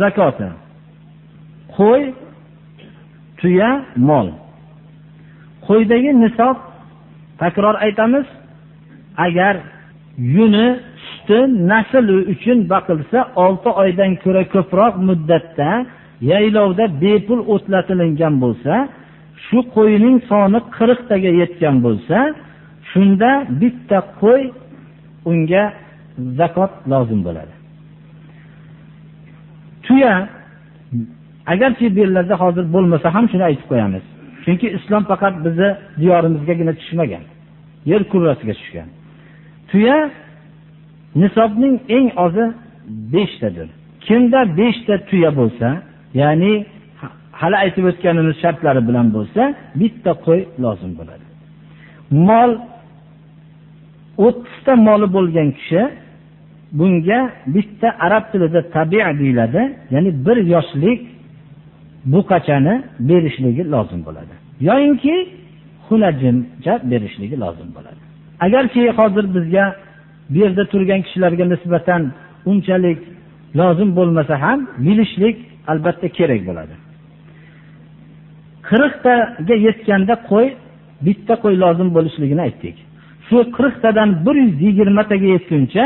zakoti. Qo'y tuya mol. Qo'ydagi nisob takror aytamiz agar yuni suti nasl uchun baqilsa olti oydan ko'ra ko'proq muddatda yaylovda bepul o'tlatilingan bo'lsa shu qo'yning soni qirqtaga yetgan bo'lsa shunda bitta qo'y unga zakot lozim bo'ladi. Tuya agarchi bu yerlarda hozir bo'lmasa ham shuni aytib qo'yamiz. Chunki islom faqat bizni diyorimizgagina tushmagan yer kurrasiga tushgan. Tuya nisobning eng ozi beshtadir. Kimda beshta tuya bo'lsa ya'ni hali aytib o'tganimiz shartlari bilan bo'lsa bitta qo'y lozim bo'ladi. Mol o'ttizta moli bo'lgan kishi bunga bitta arab tilida tabi'a deyiladi ya'ni bir yoshlik buqachani berishligi lozim bo'ladi. Yoyinki xulajimcha berishligi lozim bo'ladi. Agarki hozir bizga bu yerda turgan kishilarga nisbatan unchalik lozim bo'lmasa ham bilishlik albatta kerak bo'ladi. Qirqtaga yetganda qo'y bitta qo'y lozim bo'lishligini aytdik. Shu qirqtadan bir yuz yigirmataga yetguncha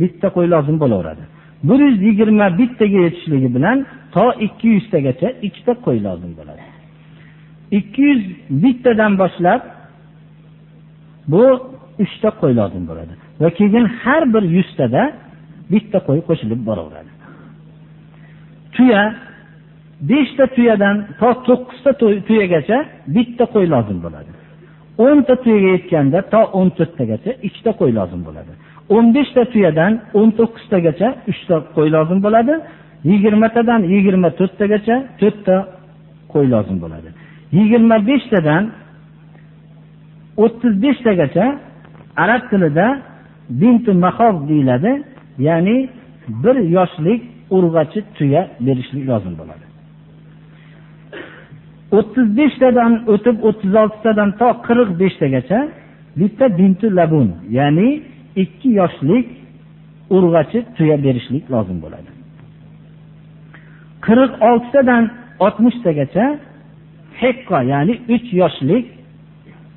bitta qo'y lozim bo'laveradi. Bir yuz yigirma bittaga yetishligi bilan to ikki yuztagacha ikkita qo'y lozim bo'ladi. Ikki yuz bittadan boshlab bu uchta qo'y lozim bo'ladi. Va keyin har bir yuztada bitta qo'y qo'shilib boraveradi. Tuya beshta tuyadan to to'qqizta tuyagacha bitta qo'y lozim bo'ladi. O'nta tuyaga yetganda to o'n to'rttagacha ikkita qo'y lozim bo'ladi. O'n beshta tuyadan o'n to'qqiztagacha uchta qo'y lozim bo'ladi. Yigirmatadan yigirma to'rttagacha to'rtta qo'y lozim bo'ladi. Yigirma beshtadan o'ttiz beshtagacha arab tilida bintu mahob deyiladi ya'ni bir yoshlik urg'achi tuya berishlik lozim bo'ladi. O'ttiz beshtadan o'tib o'ttiz oltitadan to qirq beshtagacha bitta bintu labun ya'ni ikki yoshlik urg'achi tuya berishlik lozim bo'ladi. qirq oltitadan oltmishtagacha hekko ya'ni uch yoshlik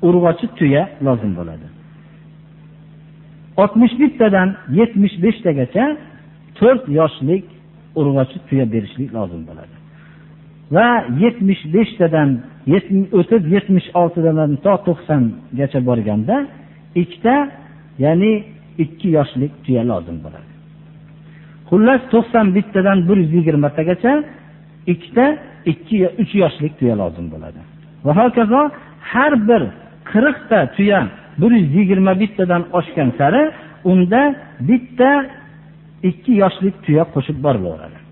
urg'ochi tuya lozim bo'ladi. oltmish bittadan yetmish beshtagacha to'rt yoshlik urg'ochi tuya berishlik lozim bo'ladi. Va yetmish beshtadan o'tib yetmish oltidan to to'qsongacha borganda ikkita ya'ni ikki yoshlik tuya lozim bo'ladi. Xullas to'qson bittadan bir yuz yigirmatagacha ikkita ikki uch yoshlik tuya lozim bo'ladi. Va hokazo har bir qirqta tuya bir yuz yigirma bittadan oshgan sari unda bitta ikki yoshlik tuya qo'shib borilaveradi.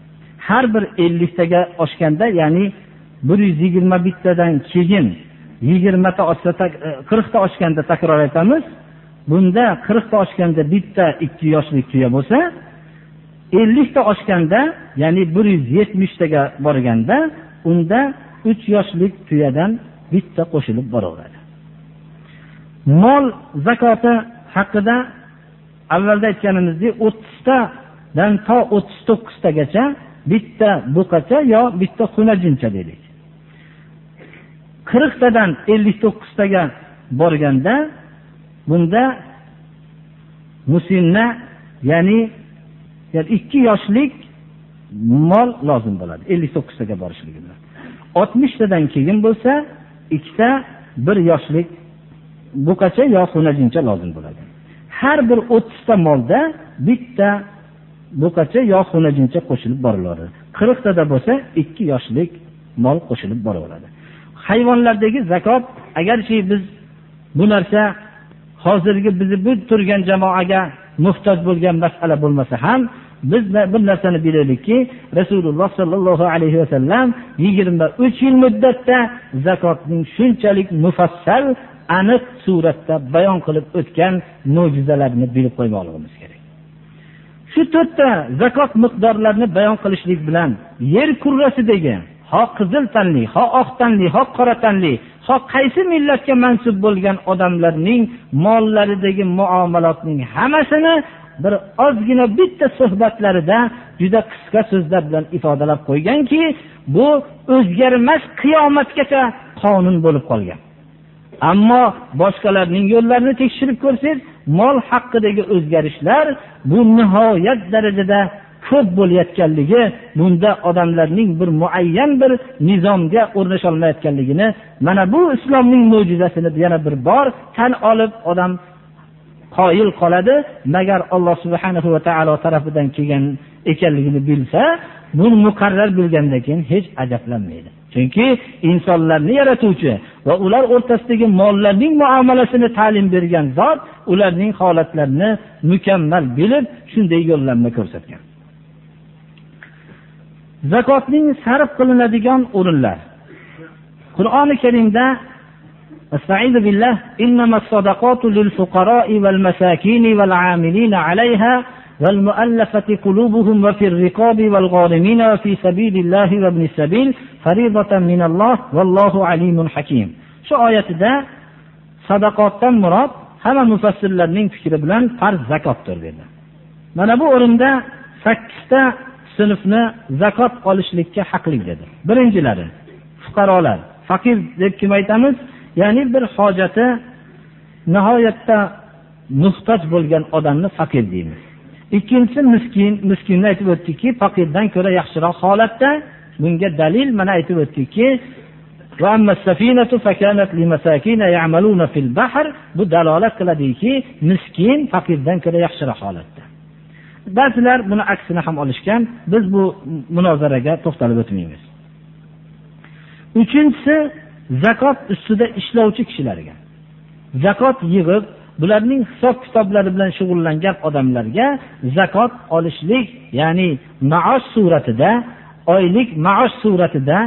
Har bir elliktaga oshganda ya'ni bir yuz yigirma bittadan keyin yigirmata oshsa e, qirqta oshganda takror aytamiz. Bunda qirqta oshganda bitta ikki yoshlik tuya bo'lsa ellikta oshganda ya'ni bir yuz yetmishtaga borganda unda uch yoshlik tuyadan bitta qo'shilib boraveradi. Mol zakoti haqida avvalda aytganimizdek o'ttiztadan to o'ttiz to'qqiztagacha bitta buqacha yo bitta xunajincha deylik qirqtadan ellik to'qqiztaga borganda bunda musinna ya'ni ya'ni ikki yoshlik mol lozim bo'ladi ellik to'qqiztaga borishligi bilan oltmishtadan keyin bo'lsa ikkita bir yoshlik buqacha yo xunajincha lozim bo'ladi. Har bir o'ttizta molda bitta buqacha yo xunajincha qo'shilib borilaveradi qirqtada bo'lsa ikki yoshlik mol qo'shilib boraveradi. Hayvonlardagi zakot agarchi biz bu narsa hozirgi bizni bu turgan jamoaga muhtoj bo'lgan masala bo'lmasa ham biz bir narsani bilaylikki rasululloh sollallohu alayhi vasallam yigirma uch yil muddatda zakotning shunchalik mufassal aniq suratda bayon qilib o'tgan mo'jizalarni bilib qo'ymoqligimiz kerak shu to'rtta zakot miqdorlarini bayon qilishlik bilan yer kurrasidagi ho qizil tanli ho oq tanli ho qora tanli ho qaysi millatga mansub bo'lgan odamlarning mollaridagi muomalotning hammasini bir ozgina bitta suhbatlarida juda qisqa so'zlar bilan ifodalab qo'yganki bu o'zgarmas qiyomatgacha qonun bo'lib qolgan. Ammo boshqalarning yo'llarini tekshirib ko'rsangiz mol haqidagi o'zgarishlar bu nihoyat darajada ko'p bo'layotganligi bunda odamlarning bir muayyan bir nizomga o'rnasholmayotganligini mana bu islomning mo'jizasini yana bir bor tan olib odam qoyil qoladi. Magar alloh subhanahu va taolo tarafidan kelgan ekanligini bilsa buni muqarrar bilgandan keyin hech ajablanmaydi. chunki insonlarni yaratuvchi va ular o'rtasidagi mollarning muomalasini ta'lim bergan zot ularning holatlarini mukammal bilib shunday yo'llanma ko'rsatgan zakotning sarf qilinadigan o'rinlar qur'oni karimda استعيذ بالله إنما الصدقات للفقراء والمساكين والعاملين عليها والمؤلفة قلوبهم وفي الرقاب والغارمين وفي سبيل الله وابن السبيل فريضة من الله والله عليم حكيم shu oyatida sadaqotdan murod hamma mufassirlarning fikri bilan farz zakotdir dedi mana bu o'rinda sakkizta sinfni zakot olishlikka haqli dedi birinchilari fuqarolar faqir deb kim aytamiz ya'ni bir hojati nihoyatda muhtoj bo'lgan odamni faqir deymiz Ikkinchisi miskin miskinni aytib o'tdikki faqirdan ko'ra yaxshiroq holatda. Bunga dalil mana aytib o'tdikki bu dalolat qiladiki miskin faqirdan ko'ra yaxshiroq holatda. Ba'zilar buni aksini ham olishgan. Biz bu munozaraga to'xtalib o'tmaymiz. Uchinchisi zakot ustida ishlovchi kishilarga. Zakot yig'ib bularning hisob kitoblari bilan shug'ullangan odamlarga zakot olishlik ya'ni maosh suratida oylik maosh suratida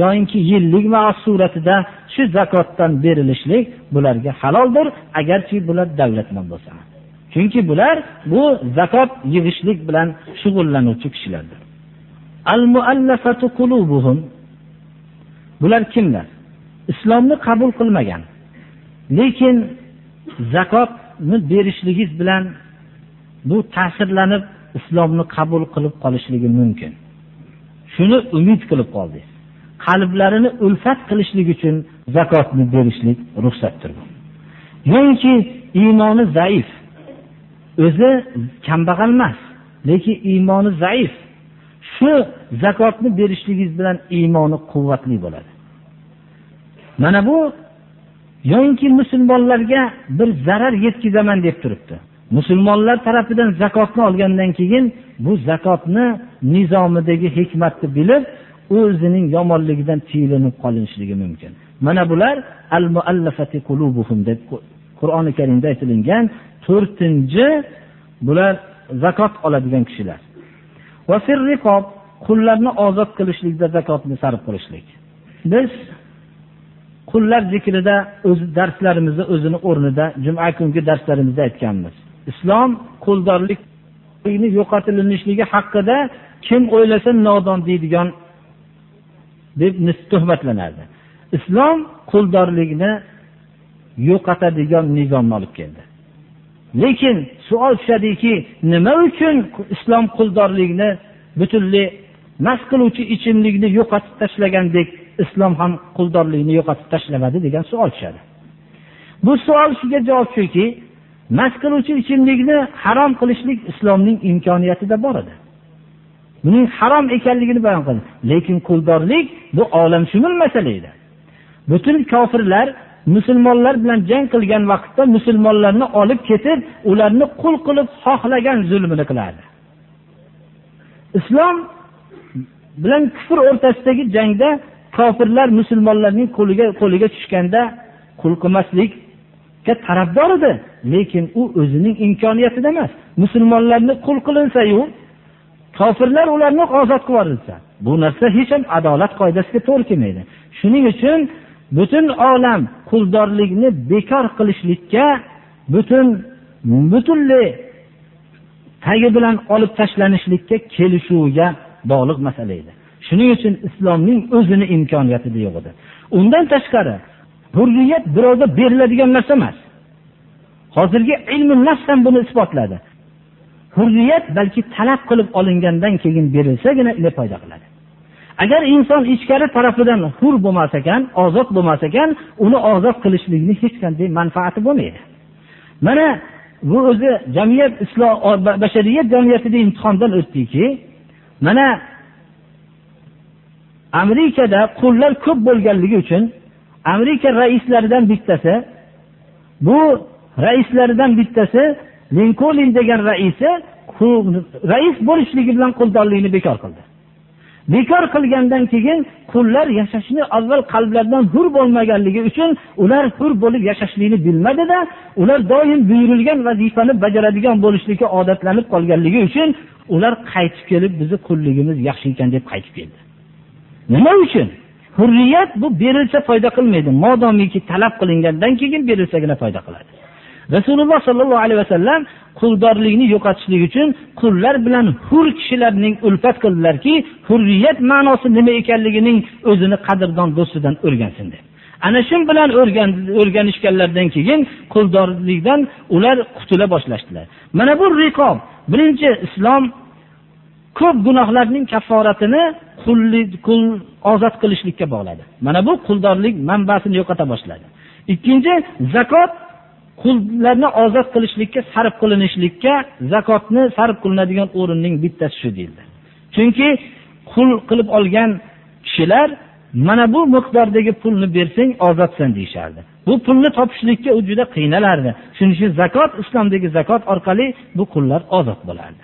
yoyinki yillik maosh suratida shu zakotdan berilishlik bularga haloldir agarchi bular davlatdan bo'lsa chunki bular bu zakot yig'ishlik bilan shug'ullanuvchi kishilardir. Al bular kimlar? Islomni qabul qilmagan lekin zakotni berishligingiz bilan bu ta'sirlanib islomni qabul qilib qolishligi mumkin. Shuni umid qilib qoldik qalblarini ulfat qilishlik uchun zakotni berishlik ruxsatdir yoinki iymoni zaif. O'zi kambag'al emas lekin iymoni zaif. Shu zakotni berishligingiz bilan iymoni quvvatli bo'ladi. Mana bu yoyinki musulmonlarga bir zarar yetkazaman deb turibdi. Musulmonlar tarafidan zakotni olgandan keyin bu zakotni nizomidagi hikmatni bilib o'zining yomonligidan tiyilinib qolinishligi mumkin. Mana bular al muallafati qulubuhum deb qur'oni karimda aytilingan to'rtinchi bular zakot oladigan kishilar. Qullarni ozod qilishlikda zakotni sarf qilishlik. Biz qullar zikrida o'z darslarimizni o'zini o'rnida juma kungi darslarimizda aytganmiz. Islom quldorlikni yo'qotilishligi haqida kim o'ylasa nodon deydigan deb tuhmatlanardi. Islom quldorlikni yo'qotadigan nizomni olib keldi. Lekin savol tushadiki nima uchun islom quldorlikni butunlay mast qiluvchi ichimlikni yo'qotib tashlagandek islom ham quldorlikni yo'qotib tashlamadi degan savol tushadi. Bu savol shunga javob shuki mast qiluvchi ichimlikni harom qilishlik islomning imkoniyatida bor edi. Buning harom ekanligini bayon qildi. Lekin quldorlik bu olamshumul masala edi. Butun kofirlar musulmonlar bilan jang qilgan vaqtda musulmonlarni olib ketib ularni qul qilib xohlagan zulmini qilardi. Islom bilan kufr o'rtasidagi jangda kofirlar musulmonlarning qo'liga qo'liga tushganda qul qilmaslikka tarafdor edi. Lekin u o'zining imkoniyatida emas. Musulmonlarni qul qilinsayu kofirlar ularni ozod qilib yuborilsa bu narsa hech ham adolat qoidasiga to'g'ri kelmaydi. Shuning uchun butun olam quldorlikni bekor qilishlikka butun butunlay tagi bilan olib tashlanishlikka kelishuviga bog'liq masala edi. Shuning uchun islomning o'zini imkoniyatida yo'q edi. Undan tashqari hurriyat birovga beriladigan narsa emas. Hozirgi ilmi nafs ham buni isbotladi. Hurriyat balki talab qilib olingandan keyin berilsagina foyda qiladi. Agar inson ichkari tarafidan hur bo'lmas ekan ozod bo'lmas ekan uni ozod qilishlikni hech qanday manfaati bo'lmaydi. Mana bu o'zi jamiyat islom bashariyat jamiyatida imtihondan o'tdiki mana amerikada qullar ko'p bo'lganligi uchun amerika raislaridan bittasi bu raislaridan bittasi linkolin degan raisi rais bo'lishligi bilan quldorlikni bekor qildi. Bekor qilgandan keyin qullar yashashni avval qalblaridan hur bo'lmaganligi uchun ular hur bo'lib yashashlikni bilmadida ular doim buyurilgan vazifani bajaradigan bo'lishlikka odatlanib qolganligi uchun ular qaytib kelib bizni qulligimiz yaxshi ekan deb qaytib keldi. Nima uchun? Hurriyat bu berilsa foyda qilmaydi. Modomiki talab qilingandan keyin berilsagina foyda qiladi. Rasululloh sollallohu alayhi vasallam quldorlikni yo'qotishlik uchun qullar bilan hur kishilarning ulfat qildilarki hurriyat ma'nosi nima ekanligining o'zini qadrdon do'stidan o'rgansin deb. Ana shu bilan o'rganishganlaridan keyin quldorlikdan ular qutula boshlashdilar. Mana bu riqob birinchi islom ko'p gunohlarning kafforatini qul ozod qilishlikka bog'ladi. Mana bu quldorlik manbasini yo'qota boshladi. Ikkinchi zakot qullarni ozod qilishlikka sarf qilinishlikka zakotni sarf qilinadigan o'rinning bittasi shu deyildi. Chunki qul qilib olgan kishilar mana bu miqdordagi pulni bersang ozodsan deyishardi. Bu pulni topishlikka u juda qiynalardi. Shuning uchun zakot islomdagi zakot orqali bu qullar ozod bo'lardi.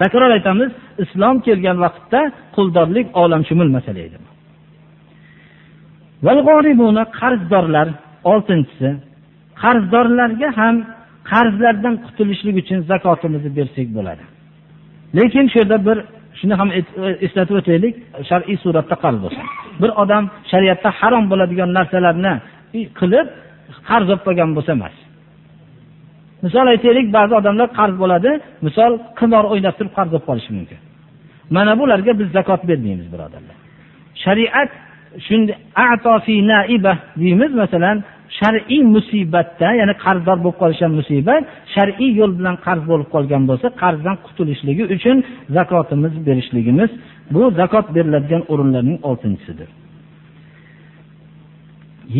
Takror aytamiz islom kelgan vaqtda quldorlik olamshumul masala edi. Qarzdorlar oltinchisi qarzdorlarga ham qarzlardan qutulishlik uchun zakotimizni bersak bo'ladi. Lekin shu yerda bir shuni ham e, eslatib o'taylik shar'iy suratda qarz bo'lsin. Bir odam shariatda harom bo'ladigan narsalarni qilib qarz olib qolgan bo'lsa emas. Misol aytaylik ba'zi odamlar qarz bo'ladi misol qimor o'ynab turib qarz bo'lib qolishi mumkin. Mana bularga biz zakot bermaymiz birodarlar. Shariat shunday deymiz masalan shar'iy musibatda ya'ni qarzdor bo'lib qolish ham musibat shar'iy yo'l bilan qarz bo'lib qolgan bo'lsa qarzdan qutulishligi uchun zakotimiz berishligimiz bu zakot beriladigan o'rinlarning oltinchisidir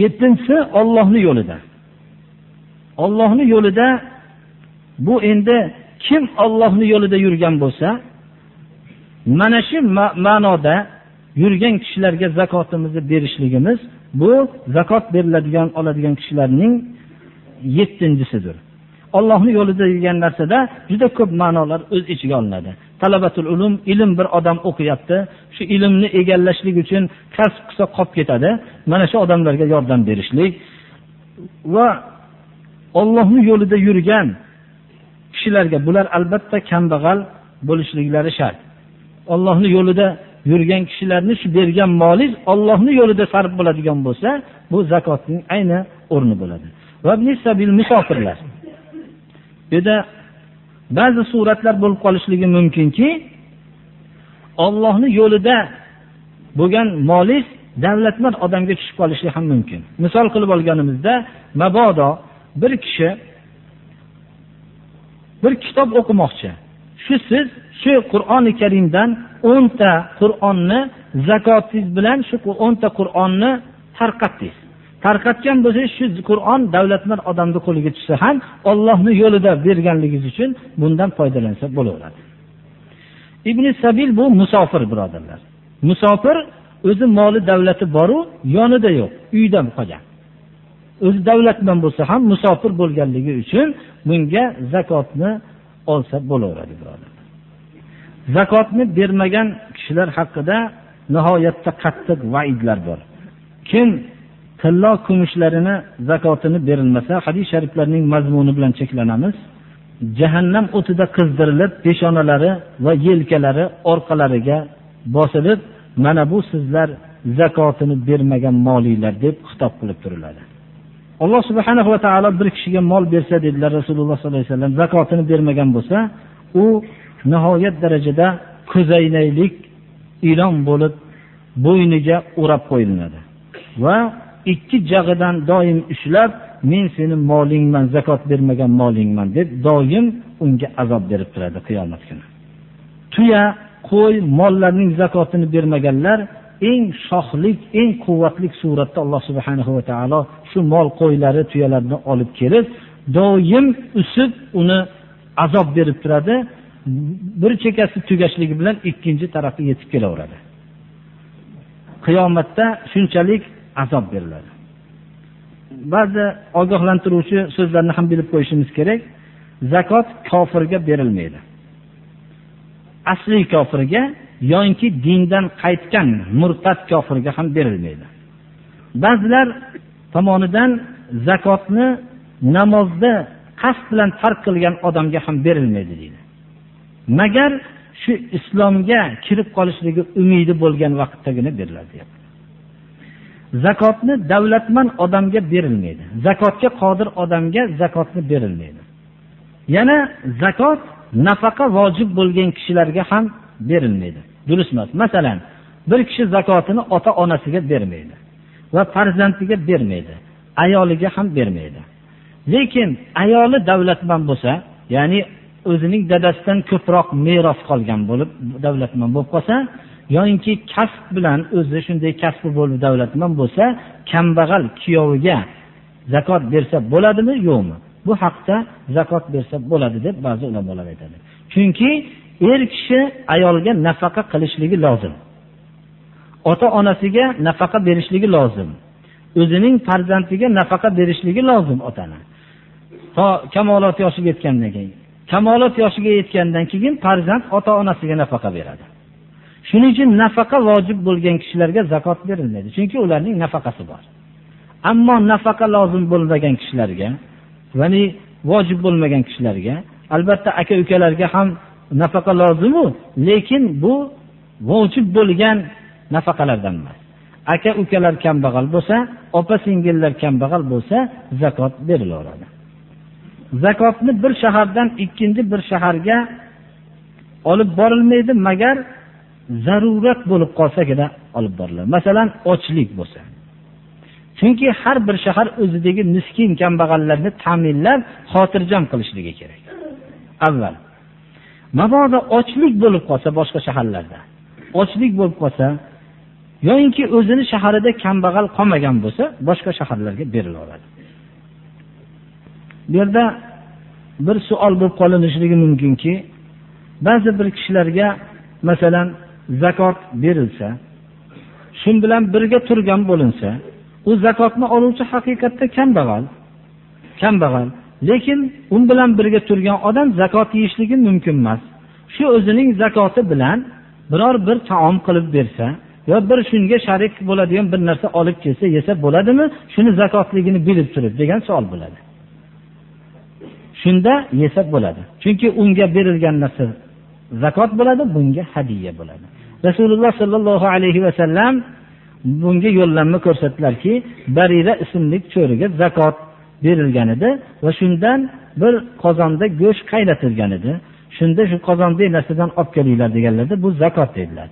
yettinchisi ollohni yo'lida Allohni yo'lida bu endi kim Allohni yo'lida yurgan bo'lsa mana shu ma'noda yurgan kishilarga zakotimizni berishligimiz bu zakot beriladigan oladigan kishilarning yettinchisidir. Allohni yo'lida degan narsada juda ko'p ma'nolar o'z ichiga olinadi. Talabatul ulum ilm bir odam o'qiyapti shu ilmni egallashlik uchun kasb qilsa qolib ketadi mana shu odamlarga yordam berishlik va Allohning yo'lida yurgan kishilarga bular albatta kambag'al bo'lishliklari shart. Allohning yo'lida yurgan kishilarni shu bergan molingiz Allohning yo'lida sarf bo'ladigan bo'lsa bu zakotning ayni o'rni bo'ladi. Va musofirlar. Bu yerda ba'zi suratlar bo'lib qolishligi mumkinki Allohning yo'lida bo'lgan molingiz davlatmand odamga tushib qolishi ham mumkin. Misol qilib olganimizda mabodo bir kishi bir kitob o'qimoqchi. Shu siz shu qur'oni karimdan o'nta qur'onni zakotingiz bilan shu o'nta qur'onni tarqatdingiz. Tarqatgan bo'lsangiz shu qur'on davlatmand odamni qo'liga tushsa ham ollohni yo'lida berganligingiz uchun bundan foydalansa bo'laveradi. Ibn sabil bu musofir birodarlar. Musofir o'zi moli davlati boru yonida yo'q uyda qolgan. O'zi davlatman bo'lsa ham musofir bo'lganligi uchun bunga zakotni olsa bo'laveradi birodar zakotni bermagan kishilar haqida nihoyatda qattiq vaidlar bor. Kim tillo kumushlarini zakotini berilmasa hadis shariflarning mazmuni bilan cheklanamiz jahannam o'tida qizdirilib peshonalari va yelkalari orqalariga bosilib mana bu sizlar zakotini bermagan molinglar deb xitob qilib turiladi. Alloh subhana va taolo bir kishiga mol bersa dedilar rasululloh sollallohu alayhi vasallam zakotini bermagan bo'lsa u nihoyat darajada ko'zoynaklik ilon bo'lib bo'yniga o'rab qo'yiladi va ikki jag'idan doim ushlab men seni molingman zakot bermagan molingman deb doim unga azob berib turadi qiyomat kuni. Tuya qo'y mollarning zakotini bermaganlar eng shohlik eng quvvatli suratda alloh subhanahu va taolo shu mol qo'ylari tuyalarni olib kelib doim usib uni azob berib turadi bir chekkasi tugashligi bilan ikkinchi tarafga yetib kelaveradi. Qiyomatda shunchalik azob beriladi. Ba'zi ogohlantiruvchi so'zlarni ham bilib qo'yishimiz kerak zakot kofirga berilmaydi. Asli kofirga yoinki dindan qaytgan murtad kofirga ham berilmaydi. Ba'zilar tomonidan zakotni namozda qasd bilan tark qilgan odamga ham berilmaydi deydi. Magar shu islomga kirib qolishligi umidi bo'lgan vaqtdagina beriladi deyapti zakotni davlatman odamga berilmaydi. Zakotga qodir odamga zakotni berilmaydi. Yana zakot nafaqa vojib bo'lgan kishilarga ham berilmaydi. Durust emas. Masalan bir kishi zakotini ota onasiga bermaydi va farzandiga bermaydi ayoliga ham bermaydi. Lekin ayoli davlatman bo'lsa ya'ni o'zining dadasidan ko'proq meros qolgan bo'lib davlatman bo'lib qolsa yoyinki kasb bilan o'zi shunday kasbi bo'lib davlatman bo'lsa kambag'al kuyoviga zakot bersa bo'ladimi? Yo'qmi. Bu haqda zakot bersa bo'ladi deb ba'zi ulamolar aytadi. Chunki er kishi ayolga nafaqa qilishligi lozim. Ota onasiga nafaqa berishligi lozim. O'zining farzandiga nafaqa berishligi lozim otani. To kamolot yoshiga yetgandan keyin. Kamolot yoshiga yetgandan keyin farzand ota onasiga nafaqa beradi. Shuning uchun nafaqa vojib bo'lgan kishilarga zakot berilmaydi chunki ularning nafaqasi bor. Ammo nafaqa lozim bo'lmagan kishilarga ya'ni vojib bo'lmagan kishilarga albatta aka ukalarga ham nafaqa lozimu lekin bu vojib bo'lgan nafaqalardan emas. Aka ukalar kambag'al bo'lsa opa singillar kambag'al bo'lsa zakot berilaveradi. Zakotni bir shahardan ikkinchi bir shaharga olib borilmaydi magar zarurat bo'lib qolsagina olib boriladi. Masalan ochlik bo'lsa. Chunki har bir shahar o'zidagi miskin kambag'allarni ta'minlab xotirjam qilishligi kerak. Avval. Mabodo ochlik bo'lib qolsa boshqa shaharlarda ochlik bo'lib qolsa yoyinki o'zini shaharida kambag'al qolmagan bo'lsa boshqa shaharlarga berilaveradi bu yerda bir savol bo'lib qolinishligi mumkinki ba'zi bir kishilarga masalan zakot berilsa shu bilan birga turgan bo'linsa u zakotni oluvchi haqiqatda kambag'al kambag'al lekin u bilan birga turgan odam zakot yeyishligi mumkin emas. Shu o'zining zakoti bilan biror bir taom qilib bersa yo bir shunga sharik bo'ladigan bir narsa olib kelsa yesa bo'ladimi? Shuni zakotligini bilib turib degan savol bo'ladi. Shunda yesa bo'ladi. Chunki unga berilgan narsa zakot bo'ladi bunga hadiya bo'ladi. Rasululloh sollallohu alayhi vasallam bunga yo'llanma ko'rsatdilarki barira ismli cho'riga zakot berilgan edi va shundan bir qozonda go'sht qaynatilgan edi. Shunda shu qozondek narsadan olib kelinglar deganlarda bu zakot dedilar.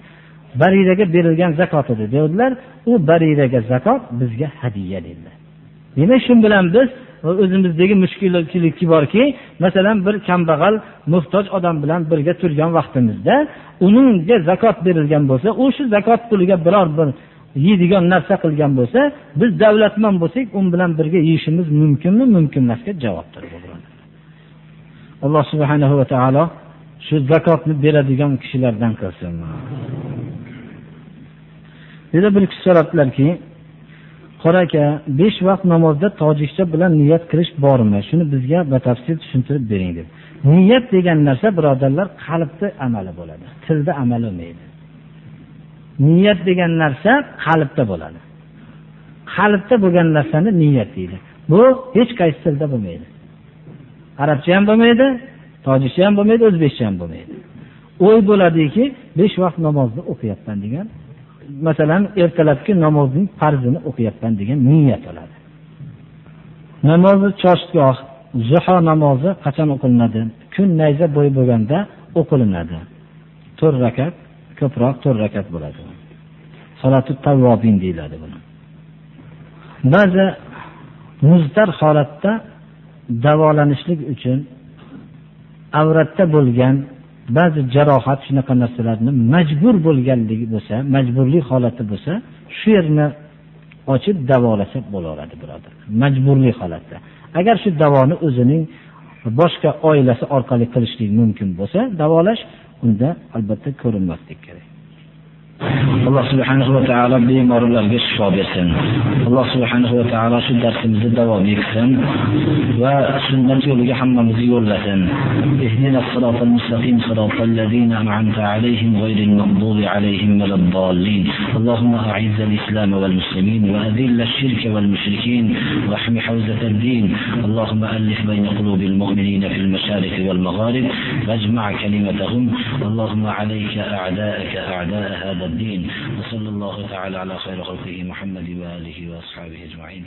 Bariraga berilgan zakot edi dedilar. U bariraga zakot bizga hadya dedilar. Demak shu bilan biz o'zimizdagi mushkulchilik borki masalan bir kambag'al muhtoj odam bilan birga turgan vaqtimizda unga zakot berilgan bo'lsa u shu zakot puliga biror bir yeydigan narsa qilgan bo'lsa biz davlatman bo'lsak u bilan birga yeyishimiz mumkinmi? Mumkin emasga javobdir alloh subhanahu va taolo shu zakotni beradigan kishilardan qilsin. Yana bir kishi so'rabdilarki qora aka besh vaqt namozda tojikcha bilan niyat qilish bormi? Shuni bizga batafsil tushuntirib bering deb niyat degan narsa birodarlar qalbni amali bo'ladi tilda amal bo'lmaydi. Niyat degan narsa qalbda bo'ladi. Qalbda bo'lgan narsani niyat deydi. Bu hech qaysi tilda bo'lmaydi. Arabcha ham bo'lmaydi tojikcha ham bo'lmaydi o'zbekcha ham bo'lmaydi. O'y bo'ladiki besh vaqt namozni o'qiyapman degan. Masalan ertalabki namozning farzini o'qiyapman degan niyat bo'ladi namozi choshgoh zuho namozi qachon o'qilinadi? Kun nayza bo'yi bo'lganda o'qilinadi. To'rt rakat ko'proq to'rt rakat bo'ladi. Solati tavvobin deyiladi buni. Ba'zi muzdar holatda davolanishlik uchun avratda bo'lgan ba'zi jarohat shunaqa narsalarni majbur bo'lganligi bo'lsa majburlik holati bo'lsa shu yerni ochib davolasa bo'laveradi birodar. Majburlik holatda. Agar shu davoni o'zining boshqa oilasi orqali qilishlik mumkin bo'lsa davolash unda albatta ko'rinmaslik kerak. Alloh subhanahu va taolo bemorlarga shifo bersin alloh subhanahu va taolo shu darsimizni davom etsin va sunnat yo'liga hammamizni yo'llasin. اهدنا الصراط المستقيم صراط الذين أنعمت عليهم غير المغضوب عليهم ولا الضالين اللهم أعز الإسلام والمسلمين وأذل الشرك والمشركين واحم حوزة الدين اللهم ألف بين قلوب المؤمنين في المشارق والمغارب واجمع كلمتهم اللهم عليك أعداءك أعداء الدين وصلى الله تعالى على خير خلقه محمد وآله وأصحابه أجمعين.